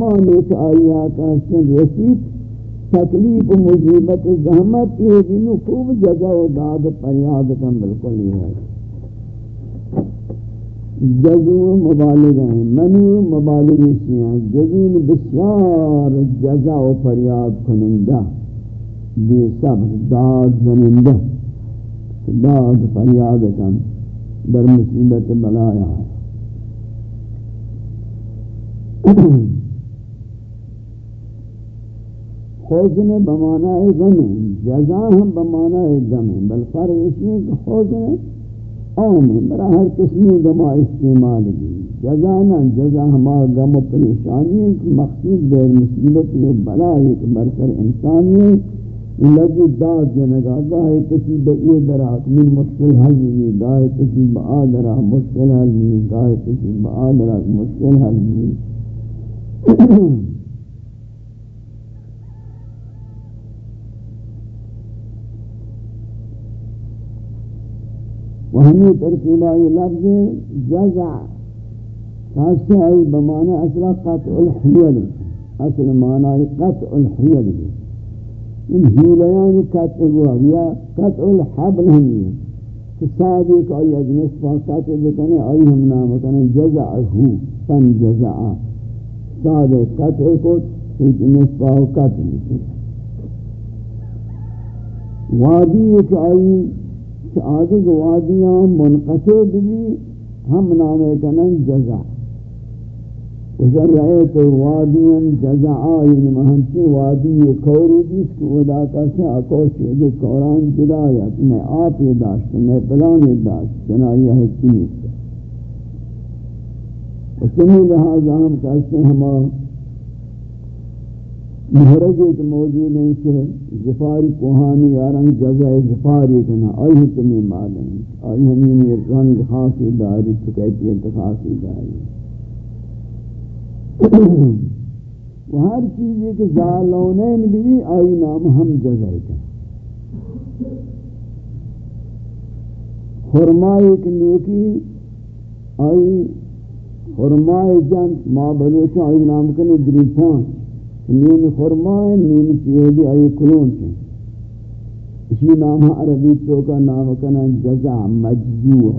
مانوچ آیا کہستن رسید، تکلیف و مصیبت و زحمت، یہ دنو خوب جگہ و داد پریاد کم بالکل ہی ہے۔ جزو مبالغ ہیں منو مبالغ اسی ہیں، جزین بسیار جزا و پریاد کنندہ، بے صبر، داد زنندہ، داد پریاد کن، در مصیبت بلایا ہے۔ حوزن بمانا ہے جزا ہم بمانا ہے بل فرق اسی ہے کہ حوزن عام ہے برا ہر قسمی گما استعمال کی جزا نہ جزا ہمارا غم و پریشانی ہے کہ مخصوص بیر مصیبت یہ بلا ایک برسر انسانی لگی داد جنگا گاہے کسی بئی دراک من مشکل حل بھی گاہے کسی بآ درا مشکل حل بھی گاہے کسی بآ دراک مشکل حل بھی وہمی ترکیبہ یہ لفظ جزع خاصة أي بمعنى أصلا قطع الحيل أصل معنى قطع الحيل إن هيليان یعنی قطع هو قطع الحبل هم. تصادق أي نصف قطع بكني أي هم نام كان جزعه فن جزع. صادق قطع كت نصف قطع وادي أي کہ آدھگ وادیاں منقطع بھی ہم نامے کنن جزا وشر رأیت وادیاں جزا آئین یعنی مہنچی وادی کوری دیس کو ادا کسی آکوشی دی کوران جدایت میں آپ یہ داشت میں پلانی داشت چنائی ہے چیز اس وچنی لہذا ہم کہتے ہیں ہمارا محرج ایک موجود ہیں کہ زفاری کوہانی یارنگ جزا زفاری کنا آئی تمی مالیں آئی ہمیں رنگ خاصی داری چکیتیت خاصی داری۔ و ہر چیزی کہ زالونین بھی آئی نام ہم جزا کنا خرمائی کنوکی آئی خرمائی جنت ما بلوچا آئی نام کنے دری پانچ نیم خرمائے نیم چیوہدی آئی کلون تھے اسی نام عربی تو کا نام کنا جزع مجزوع۔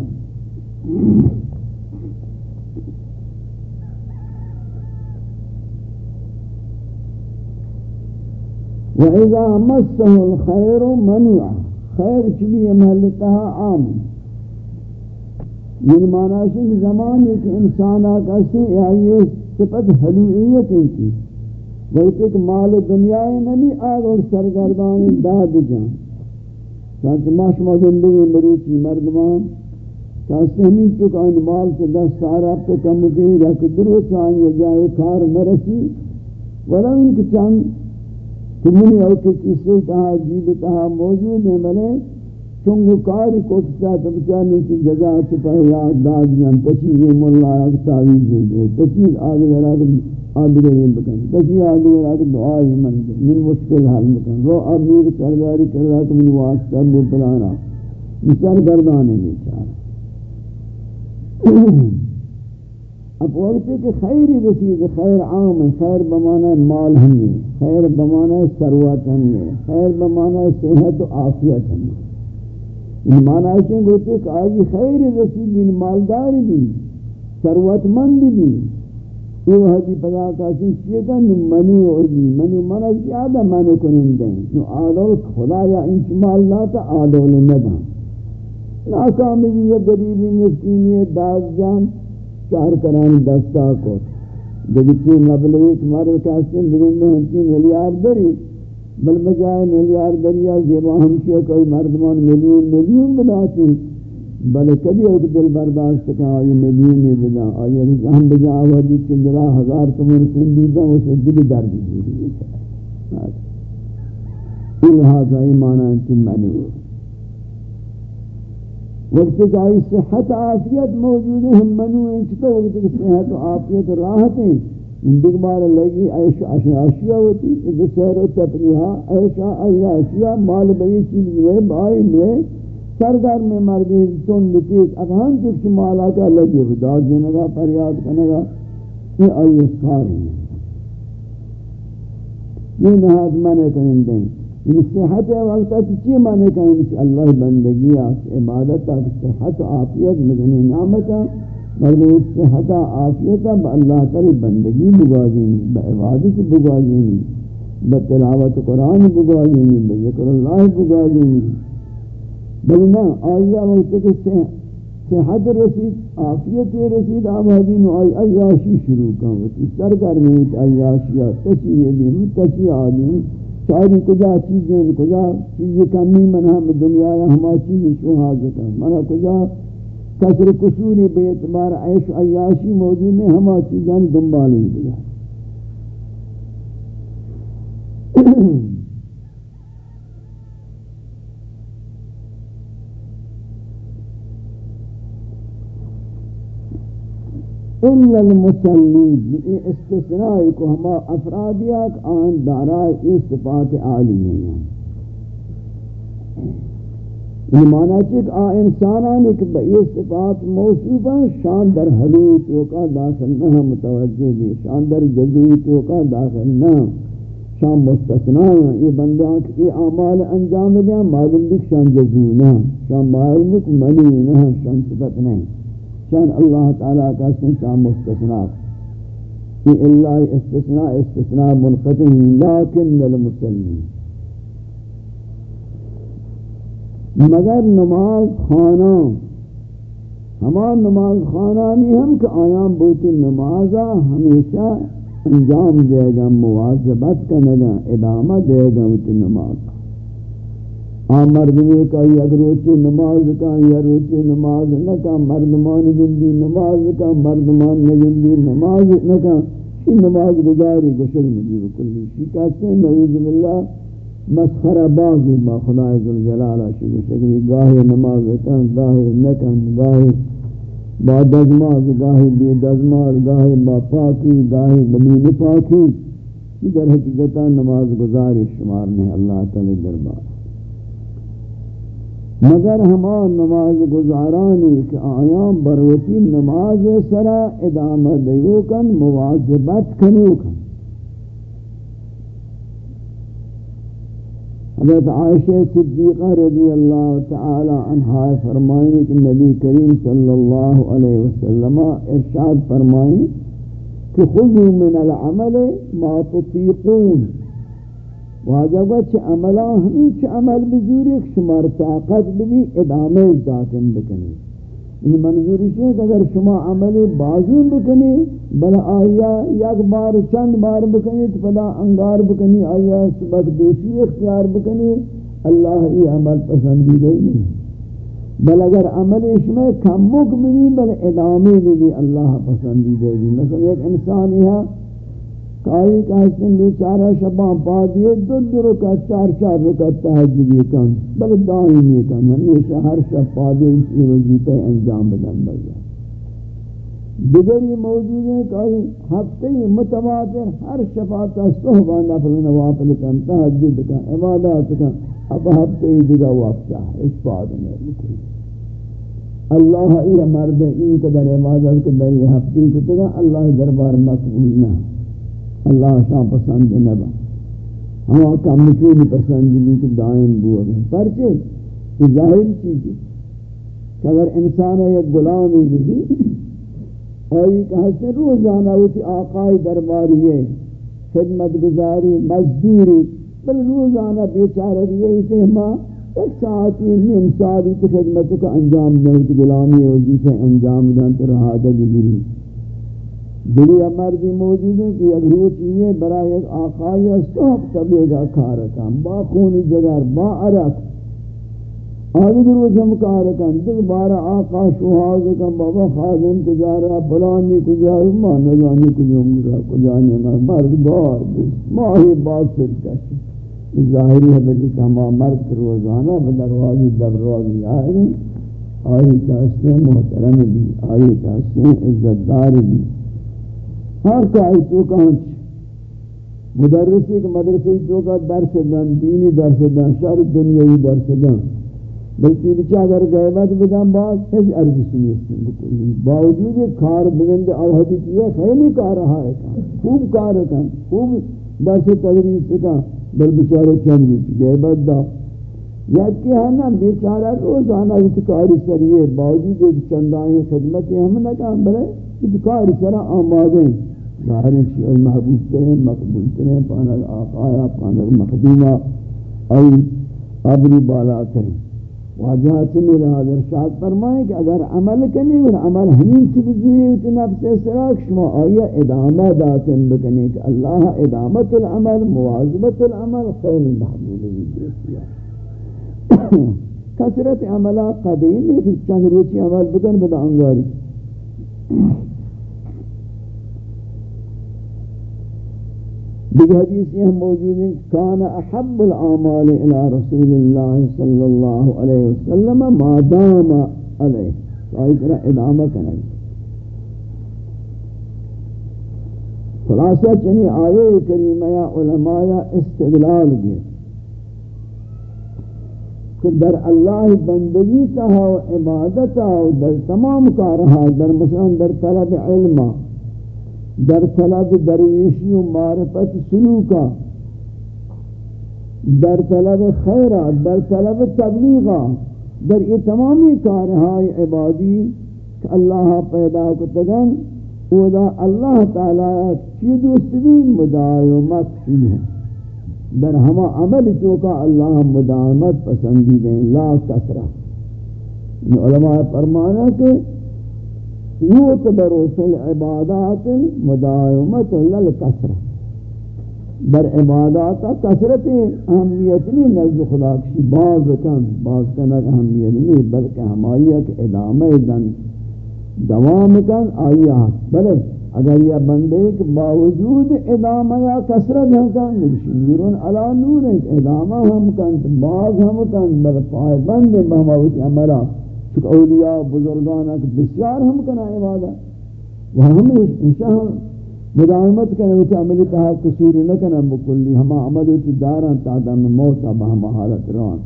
وَإِذَا مَسَّهُ الْخَيْرُ مَنُوعَ۔ خیر چبی محلتها عام۔ یہ معنی ہے کہ زمان ایک انسان آکا سے یہ صفت حلوعیت انتی بلکہ کہ مال دنیا نمی آگ اور سرگردانی داد جان۔ چانچہ ماشما زندگی مروچی مردمان چانچہ ہمیں چکا ان مال سے دس سارا تو کم گئی رکھ درو چاہیں یہ جائے کار مرسی ولا ان کی چاند تمہیں او کہ کسی تہا جیب تہا موجود ہیں ملے چونگو کاری کوٹتا تو بچانے کی جگہ چپا یاد داد جان تچی یہ مولا تعویز دے تچی آگے ذرا آدگرین بکن۔ کسی آدگر آکے دعائی من دے۔ من مشکل حال بکن۔ رو اب میرے سرداری کر رہا تو من واسطہ بطلانا سر گردانے میں چاہا اب وقت ہے کہ خیری رسید، خیر عام ہے، خیر بمانا مال ہم ہے خیر بمانا سروت ہم ہے خیر بمانا صحت و آفیت ہم ہے ان معنی ہے کہ آئی خیر رسید یعنی ان مالدار بھی سروت مند بھی۔ یہ حدی پدا کاسی چیتا منی ہوئی منی منی زیادہ منی کنن دیں نو آدول خدا یا انشمال لاتا آدول ندن ناکامی بھی یہ گریبی مسکینی ہے داز جان چار کرانی دستا کو جگتی مبلغ ایک مرد کاسن بگن میں ہنچی ملیار دری بل بجائے ملیار دریا زیبا ہمشی کوئی مردمان ملیون ملیون بداتی. بلے کبھی ایک دل برداشت کہا آئی ملیون میں بدا آئی ہم بجا آوازی چندرا ہزار تمہر سندیدہ اسے دل درد دیدی یہ لہذا ایمانا انتی منو وقت کہ آئی صحت آفیت موجود ہے، ہم منو ہیں چھتا وقت کہ صحت و آفیت راحت ہیں۔ دیکھ بار لگی، عیش اشیاء ہوتی کہ سیر و تفریحہ عیشہ اشیاء مال بئی چیز میں، بائی میں سردار میں مردی تند تیز اب ہم کچھ مالا کا لگے داد جنگا پریاد کنگا یہ آئی اسکار ہیں یہ نہاد مانے کریں دیں یہ صحت ہے، وقت ہے، چی مانے کریں کہ اللہ بندگی آس عبادت آس صحت آفیت مدنی نعمتا مگر صحت آفیتا با اللہ تری بندگی بگازینی با عبادت بگازینی با تلاوت قرآن بگازینی با ذکر اللہ بگازینی بل نا آئیہ وقت کہ صحت رسید، آفیت رسید آبادی نو آئی عیاشی شروع کن وقتی سر کرنے وقت عیاشی تسی دیم تسی آدم شاید کجا چیزیں، کجا چیز کمی منہ میں دنیا یا ہما چیز شو حاضر کن منہ کجا کسر قصوری بے اعتبار عیش عیاشی موجود نے ہما چیزیں دنبالی دیا الا المسلمین یہ استثناء کو ہما افرادیات آن دارائے یہ صفات عالی یعنی ہیں یہ معنی ہے کہ آ انسانان ایک یہ صفات موصوف ہیں شان در حدود وقا داخل نہ متوجہ بھی شان در جزویت وقا داخل نہ شان مستثناء ہیں، یہ بندیاں کہ یہ اعمال انجام دیں معلوم بھی شان جزو نہ شان معلوم بھی منی نہ شان صفت نہیں. شان اللہ تعالیٰ کا سنسا مستثناء کہ اللہ استثناء استثناء منقطع لیکن للمسلمین مگر نماز خانہ ہمان نماز خانہ نہیں ہم کہ آیام بوتی نمازہ ہمیشہ انجام دے گا مواظبت کنگا ادامہ دے گا بوتی نماز ہاں مردمی کا یک روچی نماز کا یا روچی نماز نکا مردمان گندی نماز کا مردمان نگندی نماز نکا شی نماز گزاری گشل نگی جی، بکلی شی کہتے ہیں، نعوذ باللہ مسخر بازی با خدا عزالجلالہ شی گشلی گاہی نماز کن گاہی نکن گاہی با دزماز، گاہی بی دزماز گاہی با پاکی، گاہی بمین پاکی یہ در حقیقتا نماز گزاری شمار نہیں، اللہ تعالی دربار۔ مگر ہمان نماز گزارانی کہ آیاں بروتی نماز سرا ادامہ دیو کن، مواظبت کنو کن. حضرت عائشہ صدیقہ رضی اللہ تعالی عنہ فرمائیں کہ نبی کریم صلی اللہ علیہ وسلم ارشاد فرمائیں کہ خذوا من العمل ما تطيقون واجب چھ عملہ ہمیں چھ عمل بزوری شمار طاقت بھی ادامے ذاتن بکنی. یہ منظور ہے کہ اگر شما عمل بازی بکنی بل آیا یک بار، چند بار بکنی، تو پدا انگار بکنی، آیا سبق دوسری اختیار بکنی، اللہ یہ عمل پسندیدہ نہیں بل اگر عمل اس میں کمک بھی بل ادامے بھی اللہ پسندیدہ نہیں مثلا ایک انسان یہ کائی کہستن بیچارہ شبان پا دیئے دو دو رکت چار چار رکت تحجیدی کن بل دائمی کن ہمیشہ ہر شب پا دیئے اسی وزیطہ انجام بدن بزا دیگری موجود ہے کہ ہفتے متواتر ہر شفاعتا صحبہ نفل نوافل کن تحجید کن، عبادات کن، اب ہفتے دیگا وقتا ہے، اس بات میں لکھیں اللہ یہ مرد این قدر عبادت کے در یہ ہفتے کتگا اللہ دربار مقبول نہ۔ اللہ شاہ پسند نبا۔ ہم کم مکین پسند بھی کہ دائم بو گئے پرچے، یہ ظاہر چیز ہے کہ اگر انسان ہے ایک غلامی بھی آئی کہا سے روزانہ ہوتی آقای درباری ہے خدمت گزاری مزدوری، بل روزانہ بیچارہ بھی یہی سے ہما ایک ساعتی نیم ساعتی خدمت کو انجام دیں غلامی وزیفہ انجام دیں، تو رہا دے گری دلی مردی موجود ہے کہ اگر وہ چیئے برای ایک آقای صحب تبے گا کارکان با خونی جگر با عرق۔ آگے در وہ جم کارکان دل بارا آقا شوہاز کن بابا خازم کجارا بلانی کجارا ما نزانی کجا کجانے میں مرد بار بود ماہی بات سر کشی ظاہری ہے بلی کہ ہما مرد روزانہ بدروازی دب روازی آئے آئی کہستے محترم بھی، آئی کہستے عزت دار بھی۔ ہر کائی تو کانچ مدرسی کے مدرسی تو کا درس دن، دینی درس دن شر دنیای درس دن۔ بلکہ بچہ اگر غیبت بدن بعد ہیچ ارزشی نیستن بکلی باوجود کار بگند اوہدی کیا خیلی کار رہا ہے۔ خوب کار کن خوب درس تدریس کا بل بیچارے چند جیت گئے بدہ یاد کی ہے نا، بیچارہ روزانہ اتکاری سریے باوجود ایک چندائیں خدمت ہم نہ کہا بلے اتکاری سرہ آمادیں ظاہر ہے کہ محبوب ترین، مقبول ترین، پانا آقایا، پانا مخدومہ ای ابری بالا ترین۔ واجہ چمی رہا در شاہد فرمائیں کہ اگر عمل کنی اور عمل ہمین چی بزوئی ہوتی، نفس سراک شما آیا ادامہ داتن بکنی کہ اللہ ادامت العمل موازبت العمل خیر محبول بھی کثرت عملات قدیم ہے کہ چند روچی عمل بکن، بدا انگاری۔ دیگر حدیث یہ موجود ہے کان أحب الأعمال إلى رسول اللہ صلی اللہ علیہ وسلم ما دام علیہ آئی طرح ادامہ کرنا خلاصہ چنی آیے کریمہ یا علماء استدلال گئے کہ در اللہ بندگی تا و عبادت و در تمام کارها در مثلا در طلب علم در طلب درویشی و معرفت سلوکا، در طلب خیرہ در طلب تبلیغا، در یہ تمامی کارهای عبادی کہ اللہ پیدا کو تگن اللہ تعالی چی دوست بھی مدائمت ہی ہے۔ در ہما عمل تو کا اللہ مدامت پسندیدیں لا کسرہ علماء فرمانا کہ یوتبرو فی العبادات مدائمت للکسرہ در عبادات کسرت اہمیت نہیں، نزد خدا کشی باز کن، باز کنک اہمیت نہیں، بلکہ ہمائی ایک ادامہ دن دوام کن، آئی آت بلے. اگر یہ بندے کے باوجود ادامہ یا کسرت ہم کن نورن علا نور ادامہ ہم کن، باز ہم کن، بل پائے بندے بہماوتی عملہ چکہ اولیاء بزرگانا بسیار ہم کنا عبادت وہ ہم انشاء ہم مداومت کرنے ہوتے عملی کہا قصور نہ کنا بکلی۔ ہما عمل ہوتی داران تعدام موتا بہما حالت روان۔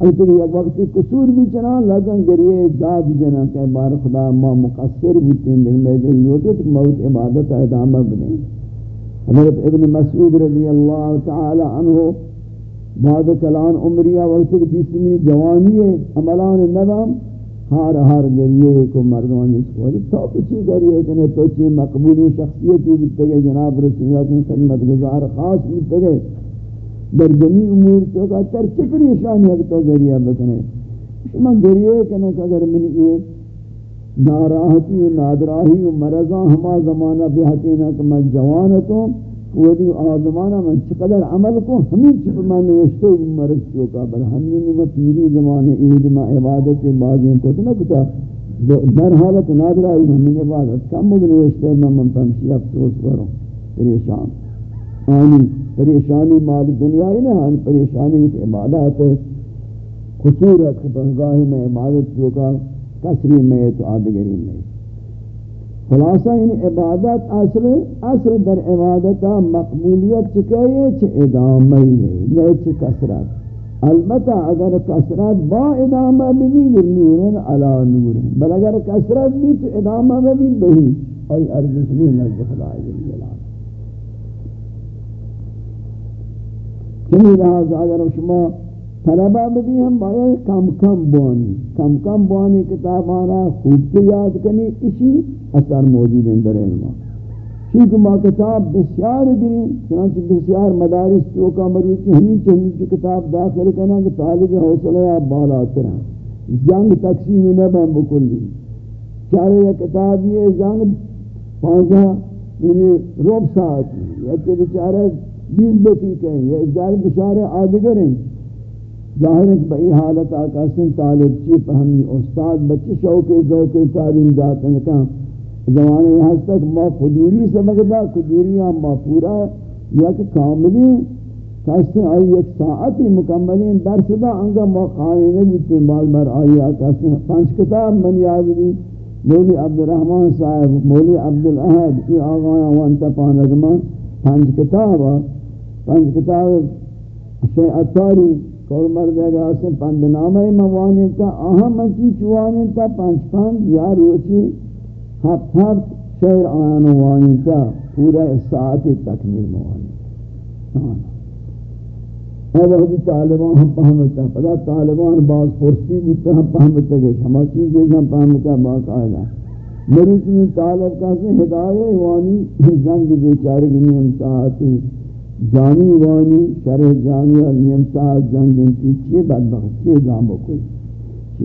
ایتے کہ ایک وقت قصور بھی چنا، لگن گریے داد جنا کہ بار خدا ما مقصر بھی تین دن میں دل لوٹے تو موت عبادت ادامہ بنے۔ حضرت ابن مسعود رضی اللہ تعالی عنہ بعد کلان عمریہ وقت کی بیسمی جوانی ہے، عملان نظام، ہار ہار گریے کو مردوان اس کو۔ تو کچھ گریے کہ تو چی مقبولی شخصیتی بھی جناب رسول اللہ کی خدمت گزار خاص بھی در جمی امور تو کا تر چکری شانی ہے تو گریہ بکنے۔ شما گریہ کنے کہ اگر من یہ ناراحتی و نادراہی و مرضاں ہما زمانہ بیہتینا کہ میں جوانتوں ودی آدمانا من چقدر عمل کو ہمیں چپ میں نوشتے مرض تو کا بل ہمیں میں پیری زمانے عید میں عبادت بازیں کو تو نہ کتا در حالت نادرائی ہمیں عبادت. کم نوشتے میں من پمشی افسوس کروں پریشان. آمین. پریشانی مال دنیا ہی نہ ہن پریشانی کی عبادت ہے قصور ہے بنگاہ میں عبادت جو کا کسری میں تو آدگری میں خلاصہ ان عبادت اصل اصل در عبادت مقبولیت چکے چھ ادامہ ہے نہ چھ کثرت البتہ اگر کثرت با ادامہ بھی نور علی نور بل اگر کثرت بھی تو ادامہ بھی نہیں اور ارض نہیں نزد خدا جل چنی لحاظ اگر شما طلبہ بھی ہم بایا کم کم بوانی کم کم بوانی کتاب آنا خوب سے یاد کنی، اسی اثر موجود ہیں در علمہ چونکہ ما کتاب بسیار گرین، چنانچہ بسیار مدارس تو کا کی ہمیں چاہیے کہ کتاب داخل کرنا کہ طالب حوصلہ آپ بالا ترہ جنگ تقسیم نبم بکلی۔ چارے یہ کتاب یہ جنگ پانچہ یعنی روب ساعت۔ یا کہ بچارہ بیس بتی کہیں یہ جار بشارے آدگر ہیں۔ ظاہر ہے کہ بئی حالت آقا سن طالب چی پہنی استاد بچے شوق ذوق تعلیم داتے ہیں زمانے یہاں تک ما فدوری سبق دا کدوریاں ما پورا یا کہ کاملی کہتے آئی ایک ساعتی مکملین درس دا، انگا ما قائنے بیتے مال بر آئی آقا سن پانچ کتاب من یاد بھی مولی عبدالرحمن صاحب، مولی عبدالعہد یہ آغایاں وانتا پانگمان پانچ کتاب پانچ کتاب شیع اتاری کول مرد گا سے پند نامہ موانی تا اہم چی چوانی تا پانچ پانچ یا روچی ہفت ہفت شعر آن وانی تا پورا ساعت تکمیل موانی. اب ہم طالبان ہم پہمتا پدا طالبان باز پرسی بودتا ہم پہمتا گئے ہما چیزیں ہم پہمتا باقاعدہ مروچ میں طالب کہتے ہیں ہدایہ وانی زنگ بیچارے کی نیم جانی وانی، شرح جانی نیم ساعت زنگ انتی چیئے بدبخت چیئے زامو کوئی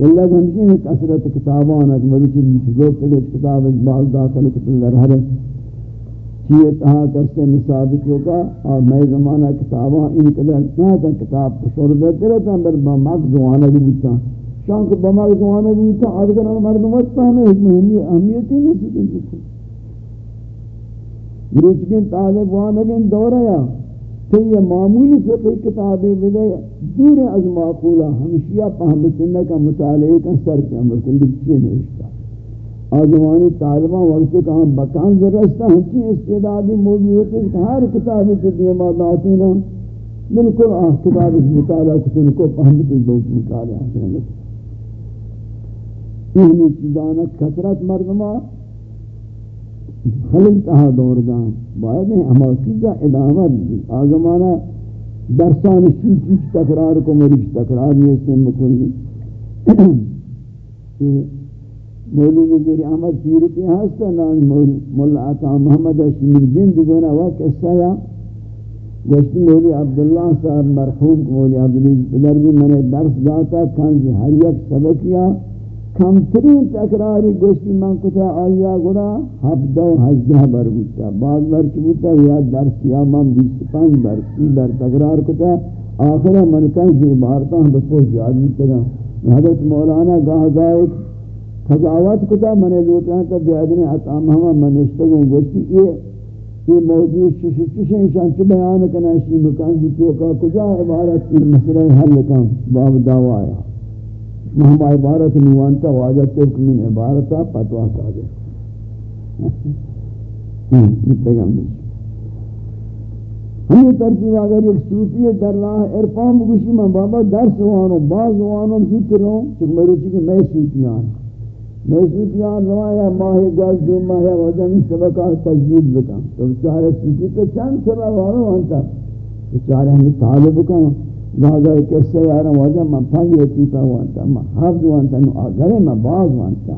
اللہ ہمشی میں کسرت کتابان ہے مروچ میں لوگ تک کتاب اجبال داخل کتل رہا چیئے تہا کرتے مثابت ہوگا اور میں زمانہ کتاباں ان قدر نہ تھا کتاب پشور دیتے رہتا بل بمک زوانا بھی بودتا شان کو بمک زوانا بھی بودتا آدھگر مردم وقتا ہمیں ایک مہمی اہمیت ہی نہیں سکتے. جکو گروچکن طالب وانگن دورہ یا کہ یہ معمولی فقہ کتابی بدے دور از معقولہ ہمشیہ پہمتنہ کا مطالعہ کا سر کے عمر کو لکھچے نوشتا۔ آزمانی طالبان وقت کہاں بکان ذرستا ہنچی استعدادی موجود ہے کہ ہر کتاب سے دیما داتینا بالکل آہ کتاب اس مطالعہ کتن کو پہم پہمت دوست مطالعہ کرنے یہ چیزانا کثرت مردمہ خلل تہا دور جان۔ باید ہے ہما چیزا ادامت بھی آزمانا درسان چیز تکرار کو مریش تکرار میں سے مکلی مولوی نظیر احمد پیروتی ہستا نان مولا عطا محمد شمیر جند گونا وہ قصہ گوشتی مولی عبداللہ صاحب مرحوم مولی عبدالعزیز پدر بھی میں نے درس داتا کانجی ہر یک سبکیا کم ترین تکراری گوشتی من کتا آیا گونا ہفتہ و ہجدہ بر بودتا. بعض بر چی بودتا؟ یا درس یا من بیس پنج بر سی بر تکرار کتا. آخرہ من کنجی بارتا ہم بپوش جاد بودتا حضرت مولانا گاہ گاہ ایک قضاوت کتا. منے لوٹا تا بیادن عطام ہما منشتگوں گوشتی. یہ یہ موضوع چشن انشان چو بیان کنا شی مکان جی توکا کجا؟ عبارت کی مسئلہ حل کن. باب دعوی. آیا ہم عبارت نوانتا واجہ تبک من عبارتا پتوا کا دے پیغم دیش ہمیں ترتیب اگر ایک صوفی در راہ ارفان بگوشی من بابا درس وانو باز وانو ذکر ہوں چکہ میرے چکہ میں صوفیان محسوسیان روایا ماہی گاز دو ماہی وجن سبکہ تجدید بکن۔ تو بچارے سیٹی تو چند سبا وارو ہنتا بچارے ہمیں طالب کن گاگا ایک قصہ یارا وجن من پنج وطیفہ وانتا من حفظ وانتا نو آگرے من باز وانتا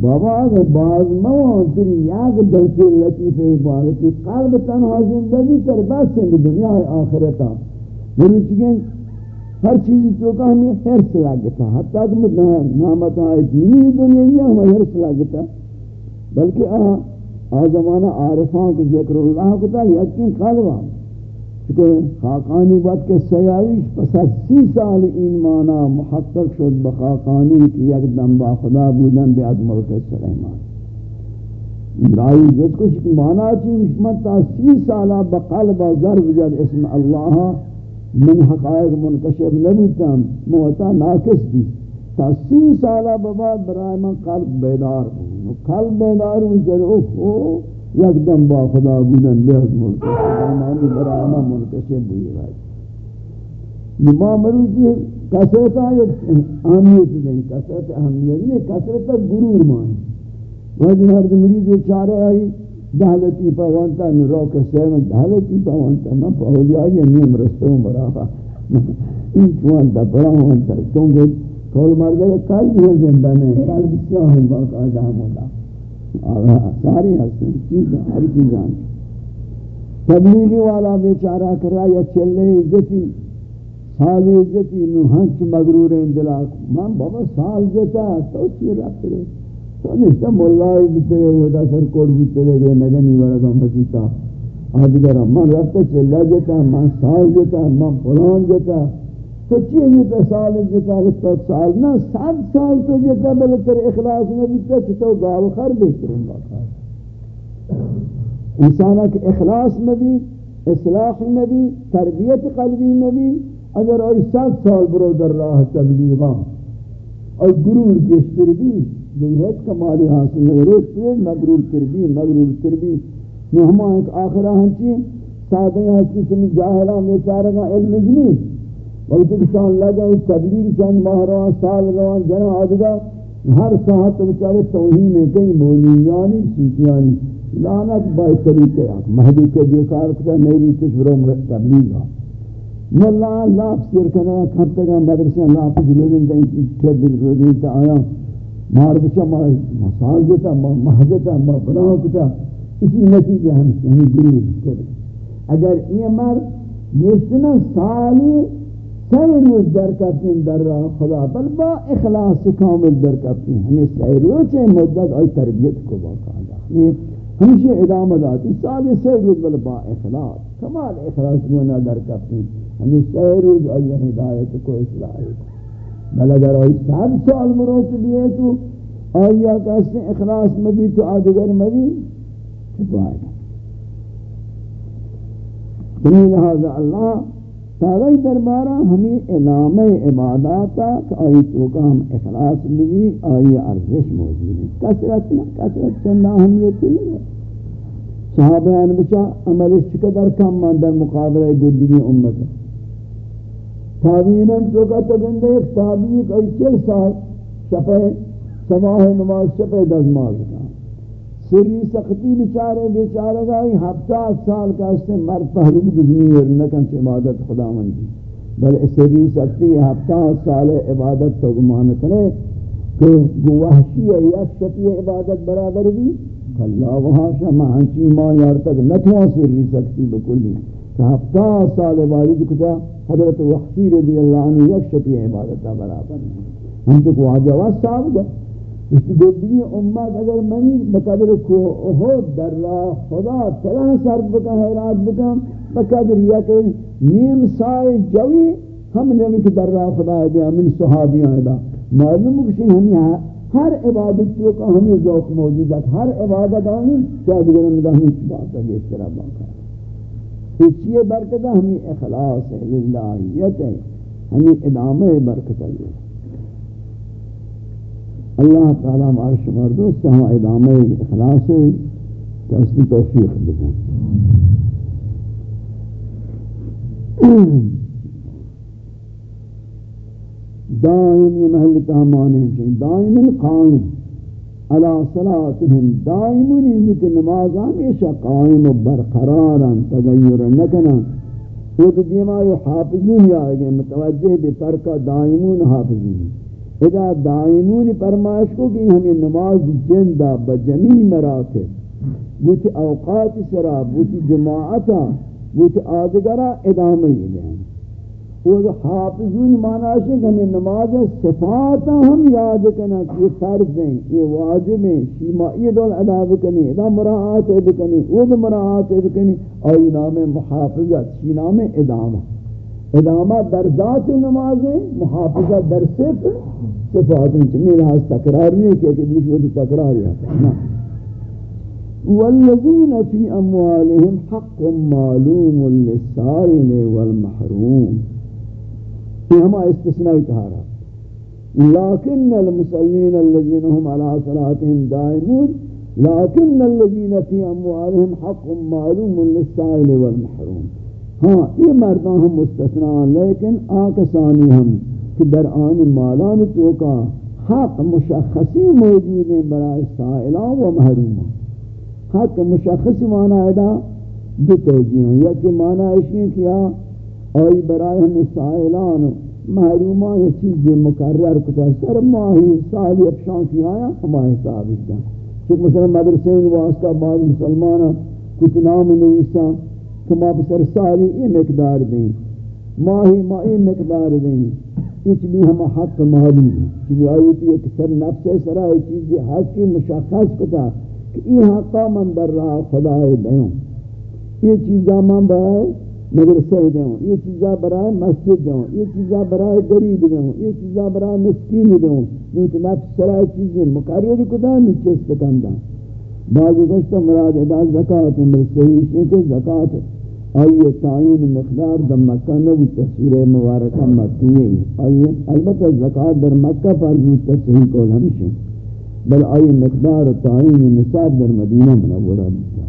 بابا اگر باز موان تری یاگ دلتی لطیفہ بارتی قلب تنہا زندگی تر بس ہیں دنیا آخرتا. یعنی چکیں ہر چیز تو کا ہمیں حرص لگتا. حتیٰ کہ نامت آئے دینی دنیاوی ہمیں حرص لگتا. بلکہ آ زمانہ عارفان کو ذکر اللہ کتا یقین قلبا چکہ خاقانی بات کے سیاویش پس سی سال این مانا محقق شد بخاقانی کی یک دم با خدا بودن بے عظم ملک سلیمان. رائی جس کچھ مانا چیز متا سی سالہ بقلبا ضرب جد اسم اللہ من حقائق منکشف نبیتم موتا ناکس بھی تا سی سالہ بباد برای من قلب بیدار ہوں قلب بیدار ہوں چلے اوہ یک دم با خدا بودن بیاد منکشف برمانی برای یعنی من منکشف بھی رائی نما مروچی کسرتا یک اہمیت دیں کسرت اہمیت نہیں کسرتا گرور مانی وجہ ہر مریض چارے آئی دہلتی پاوانتا نروک سیم دہلتی پاوانتا میں پاولی آئی نیم رستوں براہا این چوانتا براہوانتا چونکہ کول مردے کل بھی زندہ نہیں کل بھی سیاہ باقا آدھام ہوتا ساری ہستے چیزیں ہر چیزیں تبلیغی والا بیچارہ کر رہا یا چلے جتی، سال جتی، نو ہنچ مغرور اندلاک من بابا سال جتا، تو چی رکھ رہے تو نشتا مولائی بیتے ہوتا سر کوڑ بیتے جو نگنی ورگا مسیطا آدھگرہ، من رفتا چلا جتا، من سال جتا، من پلان جتا۔ تو چیئے جتا سال جتا رفتا سال نا سات سال تو جتا بلے تر اخلاص میں بیتا چھتا گاو خر بیترین باقا انسانہ کے اخلاص میں بھی، اصلاح میں بھی، تربیت قلبی میں بھی اگر اور سات سال برو در راہ تبلیغان اور گرور گشتر بھی دیہت کمالی حاصل ہے روز پیر مغرور تربی مغرور تربی نو ہما ایک آخرہ ہنچی سادہ ہنچی سنی جاہلہ میں چارگا علم جنی وقت کسان لگا اس تبلیغ چند ماہ روان سال روان جنہ آدھگا، ہر ساعت بچارے توہین ہے کئی مولیانی یعنی سوچیانی یعنی لعنت بائی طریقے مہدی کے بیکار کتا نیری تشبرو تبلیغا ملا اللہ سیر کرنے کھر تک مدرسے اللہ پہ جلوگن دیں کی ٹھیب جلوگن تا آیا۔ مار بچا ما مسال جتا ما محجتا کتا۔ اسی نتیجہ ہم سے ہمیں گروہ کرے اگر یہ مرد نشتنا سالی سی روز در کفتین در راہ خدا. بل با اخلاص کامل در کفتین ہمیں سی روز چاہے مدت آئی تربیت کو باقا جا یعنی ہمیشہ ادامہ داتی سال سی روز بل با اخلاص. کمال اخلاص گونا در کفتین ہمیں سی روز آئی ہدایت کو اصلاحی بل اگر آئی سب سال مروت بیئے تو آئی کہتے ہیں اخلاص مبی تو آدگر مبی چھپائے گا. یعنی لہذا اللہ تاغی دربارہ ہمیں علام عباداتا کہ آئی تو کا ہم اخلاص بھی آئی ارزش موجود ہے۔ کسرت نہ کسرت چندہ اہمیت نہیں ہے۔ صحابیان بچا عمل اس قدر کم در مقابلہ گردگی امت تابعین تو کا تگندے ایک تابعی کوئی چل سال شپے سواہ نماز شپے دزماز کا۔ سری سختی بیچارے بیچارے گئی ہفتہ سال کا اس سے مر پہلو دزمیر نکن سے عبادت خدا مندی بل سری سختی ہفتہ سال عبادت تو گمان کرے کہ گوحشی ہے یک شتی عبادت برابر بھی۔ اللہ وہاں شما ہنچی ماں یار تک نتوان سری سختی بکلی کہ ہفتہ سال عبادت کتا حضرت وحشی رضی اللہ عنہ یک شتی عبادت برابر۔ ہم تو کو صاحب گا۔ اس گودی امت اگر منی، بقدر کو احد در راہ خدا تلہ سر بکا حیرات بکا بقدر یا کہ نیم سائے جوی ہم نمی کہ در راہ خدا دیا من صحابیاں دا۔ معلوم کشی ہمیں ہر عبادت کو کا ہمیں ذوق موجود ہے، ہر عبادت آنی شاید گرن دا ہمیں بات ہے اس طرح باقا اس چیئے برکت ہمیں اخلاص ہے للہیت ہے، ہمیں ادامہ برکت ہے۔ اللہ تعالی مارش مردو سہا ادامہ اخلاص ہے کہ اس کی توفیق دیں دائم یہ محل تہمانے ہیں دائم قائم علا صلاتهم دائم نیمت نماز ہمیشہ قائم و برقرارا تغیر نکنا وہ تو دیما یو حافظون یا آگے متوجہ بے پرکا دائمون حافظون۔ اذا دائمون فرمائش کو کہ ہمیں نماز جندہ بجمی مراتب بوتی اوقات سرا بوتی جماعتا بوتی آدگرہ ادامہ ہی لیں وہ حافظون معنی ہے کہ ہمیں نماز صفات ہم یاد کرنا کہ یہ فرض ہیں، یہ واجب ہیں شیما یہ دول ادا بکنی، ادا مراعات بکنی وہ مراعات بکنی اور یہ نام محافظت، شی نام ادامہ۔ ادامہ در ذات نماز محافظہ در صرف صفات چمین ہاس تقرار نہیں کہ کہ بیچ وہ تقرار یا نا والذین فی اموالہم حق معلوم للسائل والمحروم۔ یہ ہمہ استثناء طہارت لكن المصلين الذين هم على صلاتهم دائمون لكن الذين في أموالهم حق معلوم للسائل والمحروم۔ ہاں یہ مردان ہم مستثنا لیکن آکسانی ہم کہ در آن مالان تو کا حق مشخصی موجود ہیں برای سائلان و محرومان حق مشخصی معنی ہے دا دو توجیہ ہیں۔ یا کہ معنی اشیاء کیا آئی برای ہمیں سائلان محرومان یہ چیز مقرر کتا سر ماہی سالی افشان کی آیا، ہمارے صاحب اس کا مثلا مدرسین واسطہ بعض مسلمان کچھ نام نویسان کہ ما بسر ساری ای مقدار دیں ماہی ما ای مقدار دیں اس بھی ہم حق معلوم ہے کہ آیتی ایک سر نفس سرا ہے چیزی حق کی مشخص کتا کہ ای حقا من در راہ خدا دیوں یہ چیزا من برائے مدرسے دیوں یہ چیزا برائے مسجد دیوں یہ چیزا برائے غریب دیوں یہ چیزا برائے مسکین دیوں یہ نفس سرا چیزیں مقرر کتا نیچے سکندہ بعض گشتہ مراد ادا زکاة مرسیح ہے کہ زکاة آئیے تعین مقدار در مکہ نبی تصویر مبارکہ مکی ہے۔ آئیے، البتہ زکاة در مکہ پر جو تصحیح کول ہمشہ بل آئیے مقدار تعین نصاب در مدینہ منورہ بتا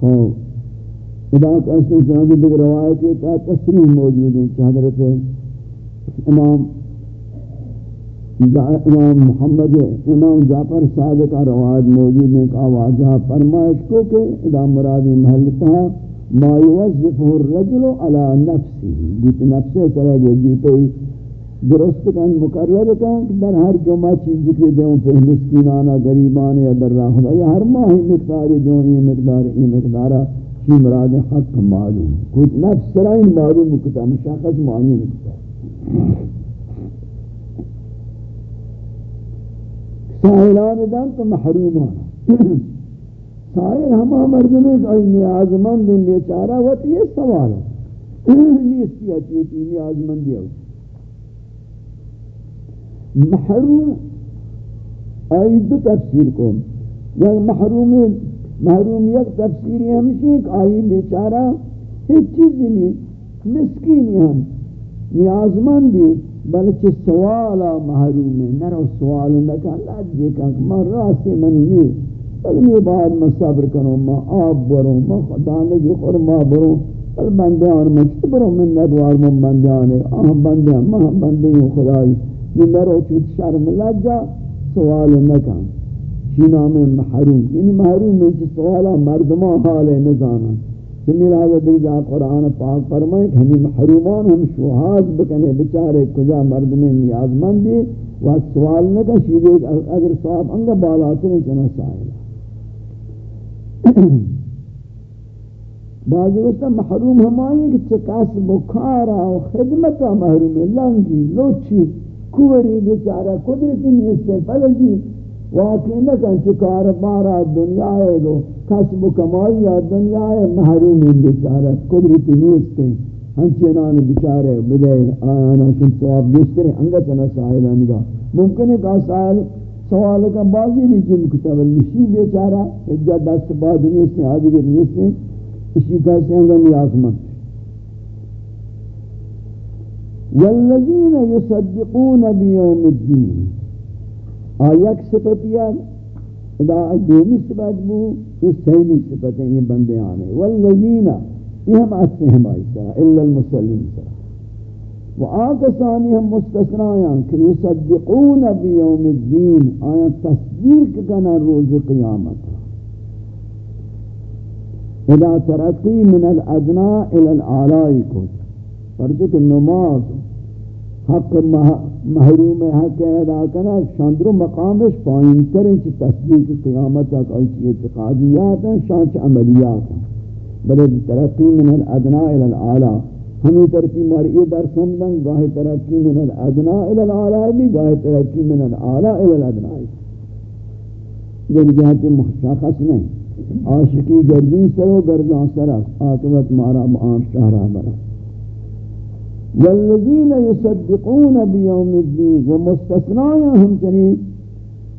خوب۔ ادا کہتے ہیں کہ دیگر روایت یہ تصریح موجود ہے کہ حضرت امام امام محمد امام جعفر صادق کا روایت موجود ہے کہ واضح فرمائش کو کہ ادا مرادی محل ما يوظف الرجل على نفسه بیت نفسه طرح جو جیتے درست کن، مقرر کن در ہر جمعہ چیز کے دیوں پھر مسکینانا غریبان یا در راہ خدا یا ہر ماہ مقدار دیوں یہ مقدار یہ مقدار شی مراد حق معلوم کچھ نفس سرائن معلوم کتا مشاخص معین کتا سائلان دن تو محرومان سائل ہما مردمی کہ ای نیاز مند بیچارہ وقت یہ سوال ہے۔ نیستی اچھوٹی نیاز مندی ہوتی محروم آئی دو تفسیر کو یا محروم محروم یک تفسیری ہمشی کہ آئی بیچارہ ہیچ چیزی نہیں مسکینی ہم نیاز مندی بلکہ سوالا محروم ہے، نرو سوال نکا لجے کہ من راسی من نہیں بل میں بعد میں صبر کروں میں آب بروں میں خدا لگی خورما بروں، بل بندے بندیان میں چھ بروں؟ من ندوار من بندیان آہم بندیان میں بندیان خدای من نرو چوت شرم لجا، سوال نکا. شینا میں محروم؟ یعنی محروم میں چھ سوالا مردمان حال نزانا سمیل حضرت جا قرآن پاک فرمائے کہ ہمیں محرومان ہم شوہاد بکنے بچارے کجا مرد میں نیاز مندی و سوال نہ کا شیدے اگر صاحب انگا بالات نہیں چنا سائلہ بعض وقت محروم ہمائی کہ چکاس بکارا و خدمتا محروم، لنگی، لوچی کوری بیچارہ، قدرتی نہیں اس سے پلجی واقعی نکن چکار بارا دنیا ہے گو، کسب و کمائی یا دنیا ہے محرومی بیچارت قدرتی نیستے ہنچینان بیچارے بدے آیانا شن سواب گشترے انگا چنا سائلہ نگا ممکن ہے کہ سائل سوال کا بازی نہیں جن کتاب نشی بیچارہ اجا دست بعد نیستے آدھگر نیستے اسی کہتے ہیں انگا نیاز والذین یصدقون بیوم الدین. آیک صفتیان ادا دومی صفت بو، یہ سہیلی صفت ہیں، یہ بندے آنے والذین، یہ ہم عطف ہم آئی سرا، الا المسلین سرا۔ و آکسانی ہم مستثنائیان کہ یصدقون بیوم الدین، آیا تصدیق کنا روز قیامت۔ ادا ترقی من الادنا الى العلائی کو پرچک نماز حق محروم حق ادا کرنا شاندر مقامش پائن کریں چی تصدیق قیامت تک ایسی اعتقادیات ہیں شانچ عملیات ہیں بلے ترقی من الادنا الى العالی. ہمیں ترقی مرئی در سندن گاہ ترقی من الادنا الى العالی بھی گاہ ترقی من العالی الى الادنا یعنی جہتی مشخص نہیں عاشقی گردین سرو گردان سرک آقبت مارا معاش شہرہ برا. والذین یصدقون بیوم الدین و مستثنایا ہم چنین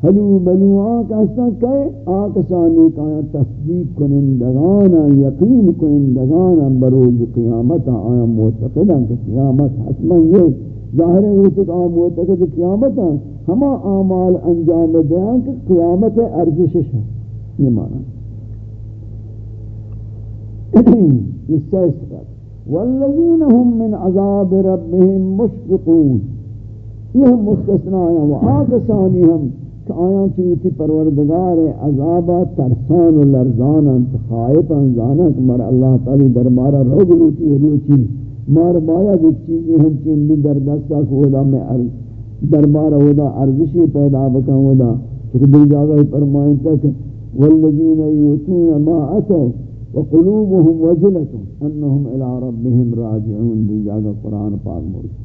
حلو بلو آنکہ استا کئے آکسانی کایا تصدیق کنندگانا یقین کنندگانا بروز قیامتا آیا معتقدا کہ قیامت حتما یہ ظاہر ہے کہ آیا معتقد قیامتا ہما آمال انجام دیاں کہ قیامت ارزشش ہے۔ یہ معنی ہے۔ یہ سیس والذین هم من عذاب ربهم مشفقون. یہ مستثناء ہیں وہ آکسانی ہم کہ آیاں چویتی پروردگار عذابا ترسان و لرزانا خائفا زانا کہ مر اللہ تعالی دربارہ روگ روچی روچی مار بایا دیکھ چیزی ہم چین بھی در دستا کھودا میں دربارہ ہودا ارزشی پیدا بکا ہودا چکہ دل جاگہ فرمائن تک والذین یوتون ما اتو وقلوبهم وجلة انهم الى ربهم راجعون دی جاگہ قرآن پاک موجود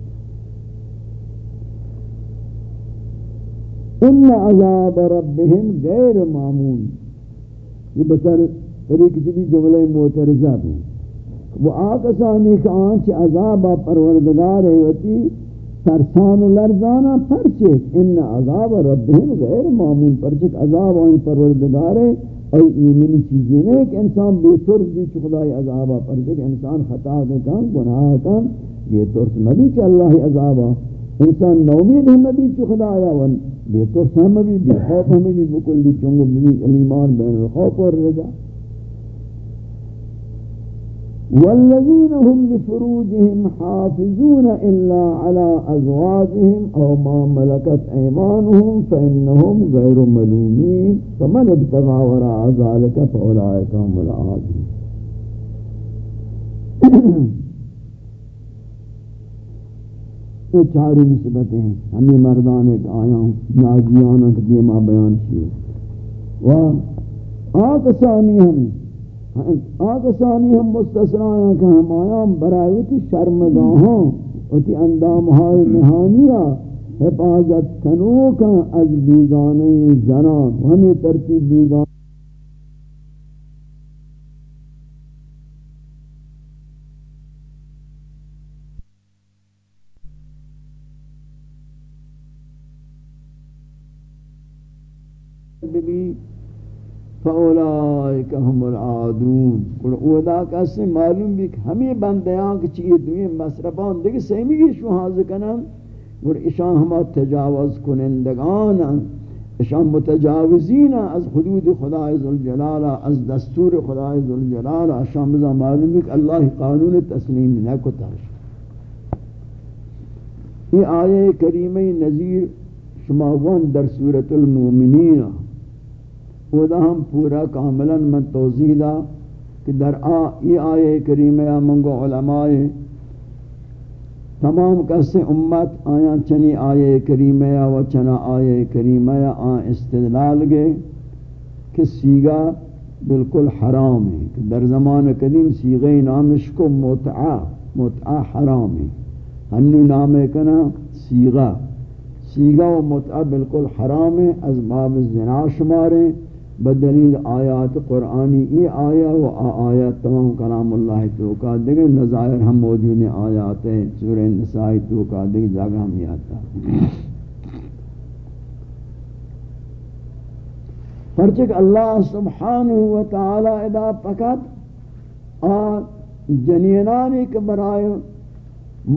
ان عذاب ربهم غیر معمول. یہ بسر طریق جبی جملہ موترزہ بھی. وہ آکسانی کہ آنچ عذاب پروردگار ہے وتی ترسان و لرزانا پرچے. ان عذاب ربهم غیر معمول. پرچک عذاب آن پروردگار ہے. ای ایمنی چیزی نہیں کہ انسان بے ترس بھی چھ خدای عذابا پر کہ انسان خطا کن گناہ کن بے ترس نبی چھ اللہ عذابا۔ انسان نومید ہم بھی چھ خدایا ون بے ترس ہم بھی بے خوف ہم بھی بکل دی چونگو بھی ایمان بین الخوف اور رجا والذين هم لفروجهم حافظون إلا على أزواجهم أو ما ملكت أيمانهم فإنهم غير ملومين فمن ابتغى وراء ذلك فأولئك هم العادون. یہ چاری نسبتیں ہمیں مردان ایک آیا ہوں نازیانہ کے دیما بیان کیے. و آکسانی ہمیں آکسانی ہم مستثنا ہیں کہ ہم آیا برایتی شرمگاہوں اتی اندام ہائے نہانیہ حفاظت کنوکا از بیگانے زنان ہمیں ترتیب بیگانے فاولائک هم العادون. اور اودا کسی معلوم بھی کہ ہمیں بندیاں کہ چیئے دوئے مصرفان دیکھ سہمی گی شو حاضر کنن. اور اشان ہما تجاوز کنندگان اشان متجاوزین از حدود خدا عزالجلال از دستور خدا عزالجلال اشان بزا معلوم بھی کہ اللہ قانون تسلیم نہ کتا یہ آیہ کریمی نظیر شما ون در سورة المومنین خدا ہم پورا کاملا من توضیح دا کہ در آ یہ آئے کریمہ یا منگو علماء تمام کس امت آیا چنی آئے کریمہ یا و چنا آئے کریمہ یا آن استدلال گے کہ سیگا بالکل حرام ہے، کہ در زمان قدیم سیغے نامش کو متعا متعا حرام ہے۔ ہنو نام کنا سیغا۔ سیگا و متعا بالکل حرام ہے، از باب زنا شماریں بدلیل آیات قرآنی، یہ آیا و آیات تمام کلام اللہ تو دیگر نظائر ہم موجود ہیں، آیات ہیں، سورہ نسائی تو دیگر جاگہ ہم یہ آتا پرچک اللہ سبحانہ و تعالی ادا پکت آ جنینانی کے برائے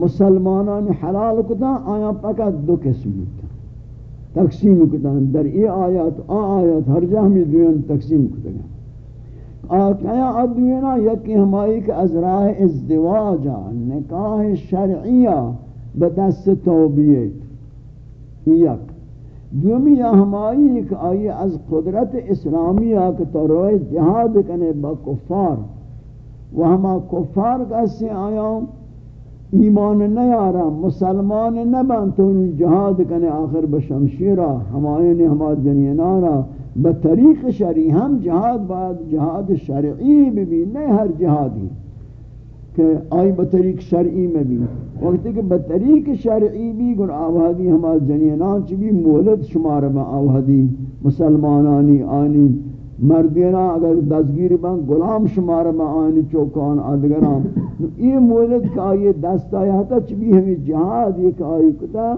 مسلمانان حلال کتا، آیا پکت دو قسم۔ تقسیم کتن. در ای آیات، آ آیات، ہر جا ہمیں دوین تقسیم کتن. آکھایا ادوینا یکی ہمائی کہ از راہ ازدواجا، نکاح شرعیہ بدست توبیت یک. دومی یا ہمائی کہ آئی از قدرت اسلامیہ کہ تو روئے جہاد کنے با کفار. و ہما کفار کسی آیا ہوں ایمان نیارا مسلمان نبن تو جہاد کنے آخر بشمشیرہ ہمائن ہما جنینارا. بطریق شرعی ہم جہاد بعد جہاد شرعی بھی نہیں ہر جہادی کہ آئی بطریق شرعی میں بھی وقت کہ بطریق شرعی بھی گر آوہدی ہما جنینان چی بھی مولد شمار با آوہدی مسلمانانی آنی. مردینا اگر دستگیر بان غلام شمار ما آنی چوکان آدگرام یہ مولد کا یہ دست آیا تھا چبی ہمیں جہاد یہ کہ آئی کتا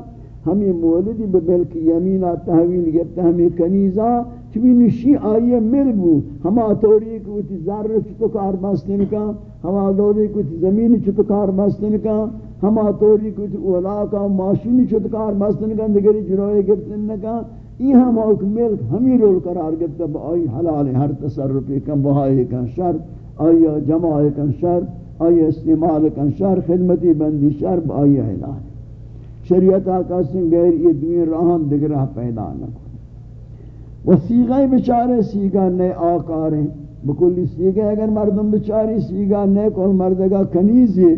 ہمیں مولدی ببلک یمینہ تحویل گفتا ہمیں کنیزہ چبی نشی آئیے مل بو. ہما توری کوتی ذر چتو کار بستن کا ہما دوری کوتی زمین چتو کار بستن کا ہما توری کوتی اولا کا ماشین چتو کار بستن کا دگری جنوئے گفتن کا یہ ہم اوک ملک ہمیں رول قرار گفتا با آئی حلال ہر تصرفی کن، بہائی کن شر، آئی جمع کن شر، آئی استعمال کن شر، خدمتی بندی شر، با آئی حلال۔ شریعت آقا سن غیر یہ دوین راہم دگرہ پیدا نہ و سیغہ بچارے سیغہ نئے آقار ہیں۔ بکلی سیغہ اگر مردم بچاری سیغہ نئے کول مردگا کنیزی،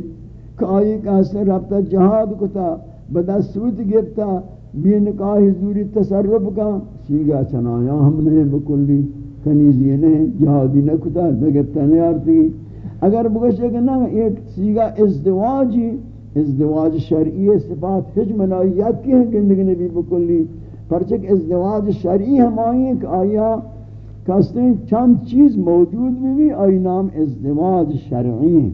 کہ آئی کہاستے ربطہ جہاد کتا، بدستوت گفتا بی نکاح حضوری تصرف کا سیگا چنایا ہم نے بکلی کنیزی نے جہادی نکتا نگتا نیارتی اگر بگشتے کہ نا ایک سیگا ازدواجی ازدواج شرعی صفات حجم نائیت کی ہیں گندگ نبی بکلی پرچک ازدواج شرعی ہم آئیں کہ آیا کہتے ہیں چند چیز موجود بھی بھی، آئی نام ازدواج شرعی ہیں۔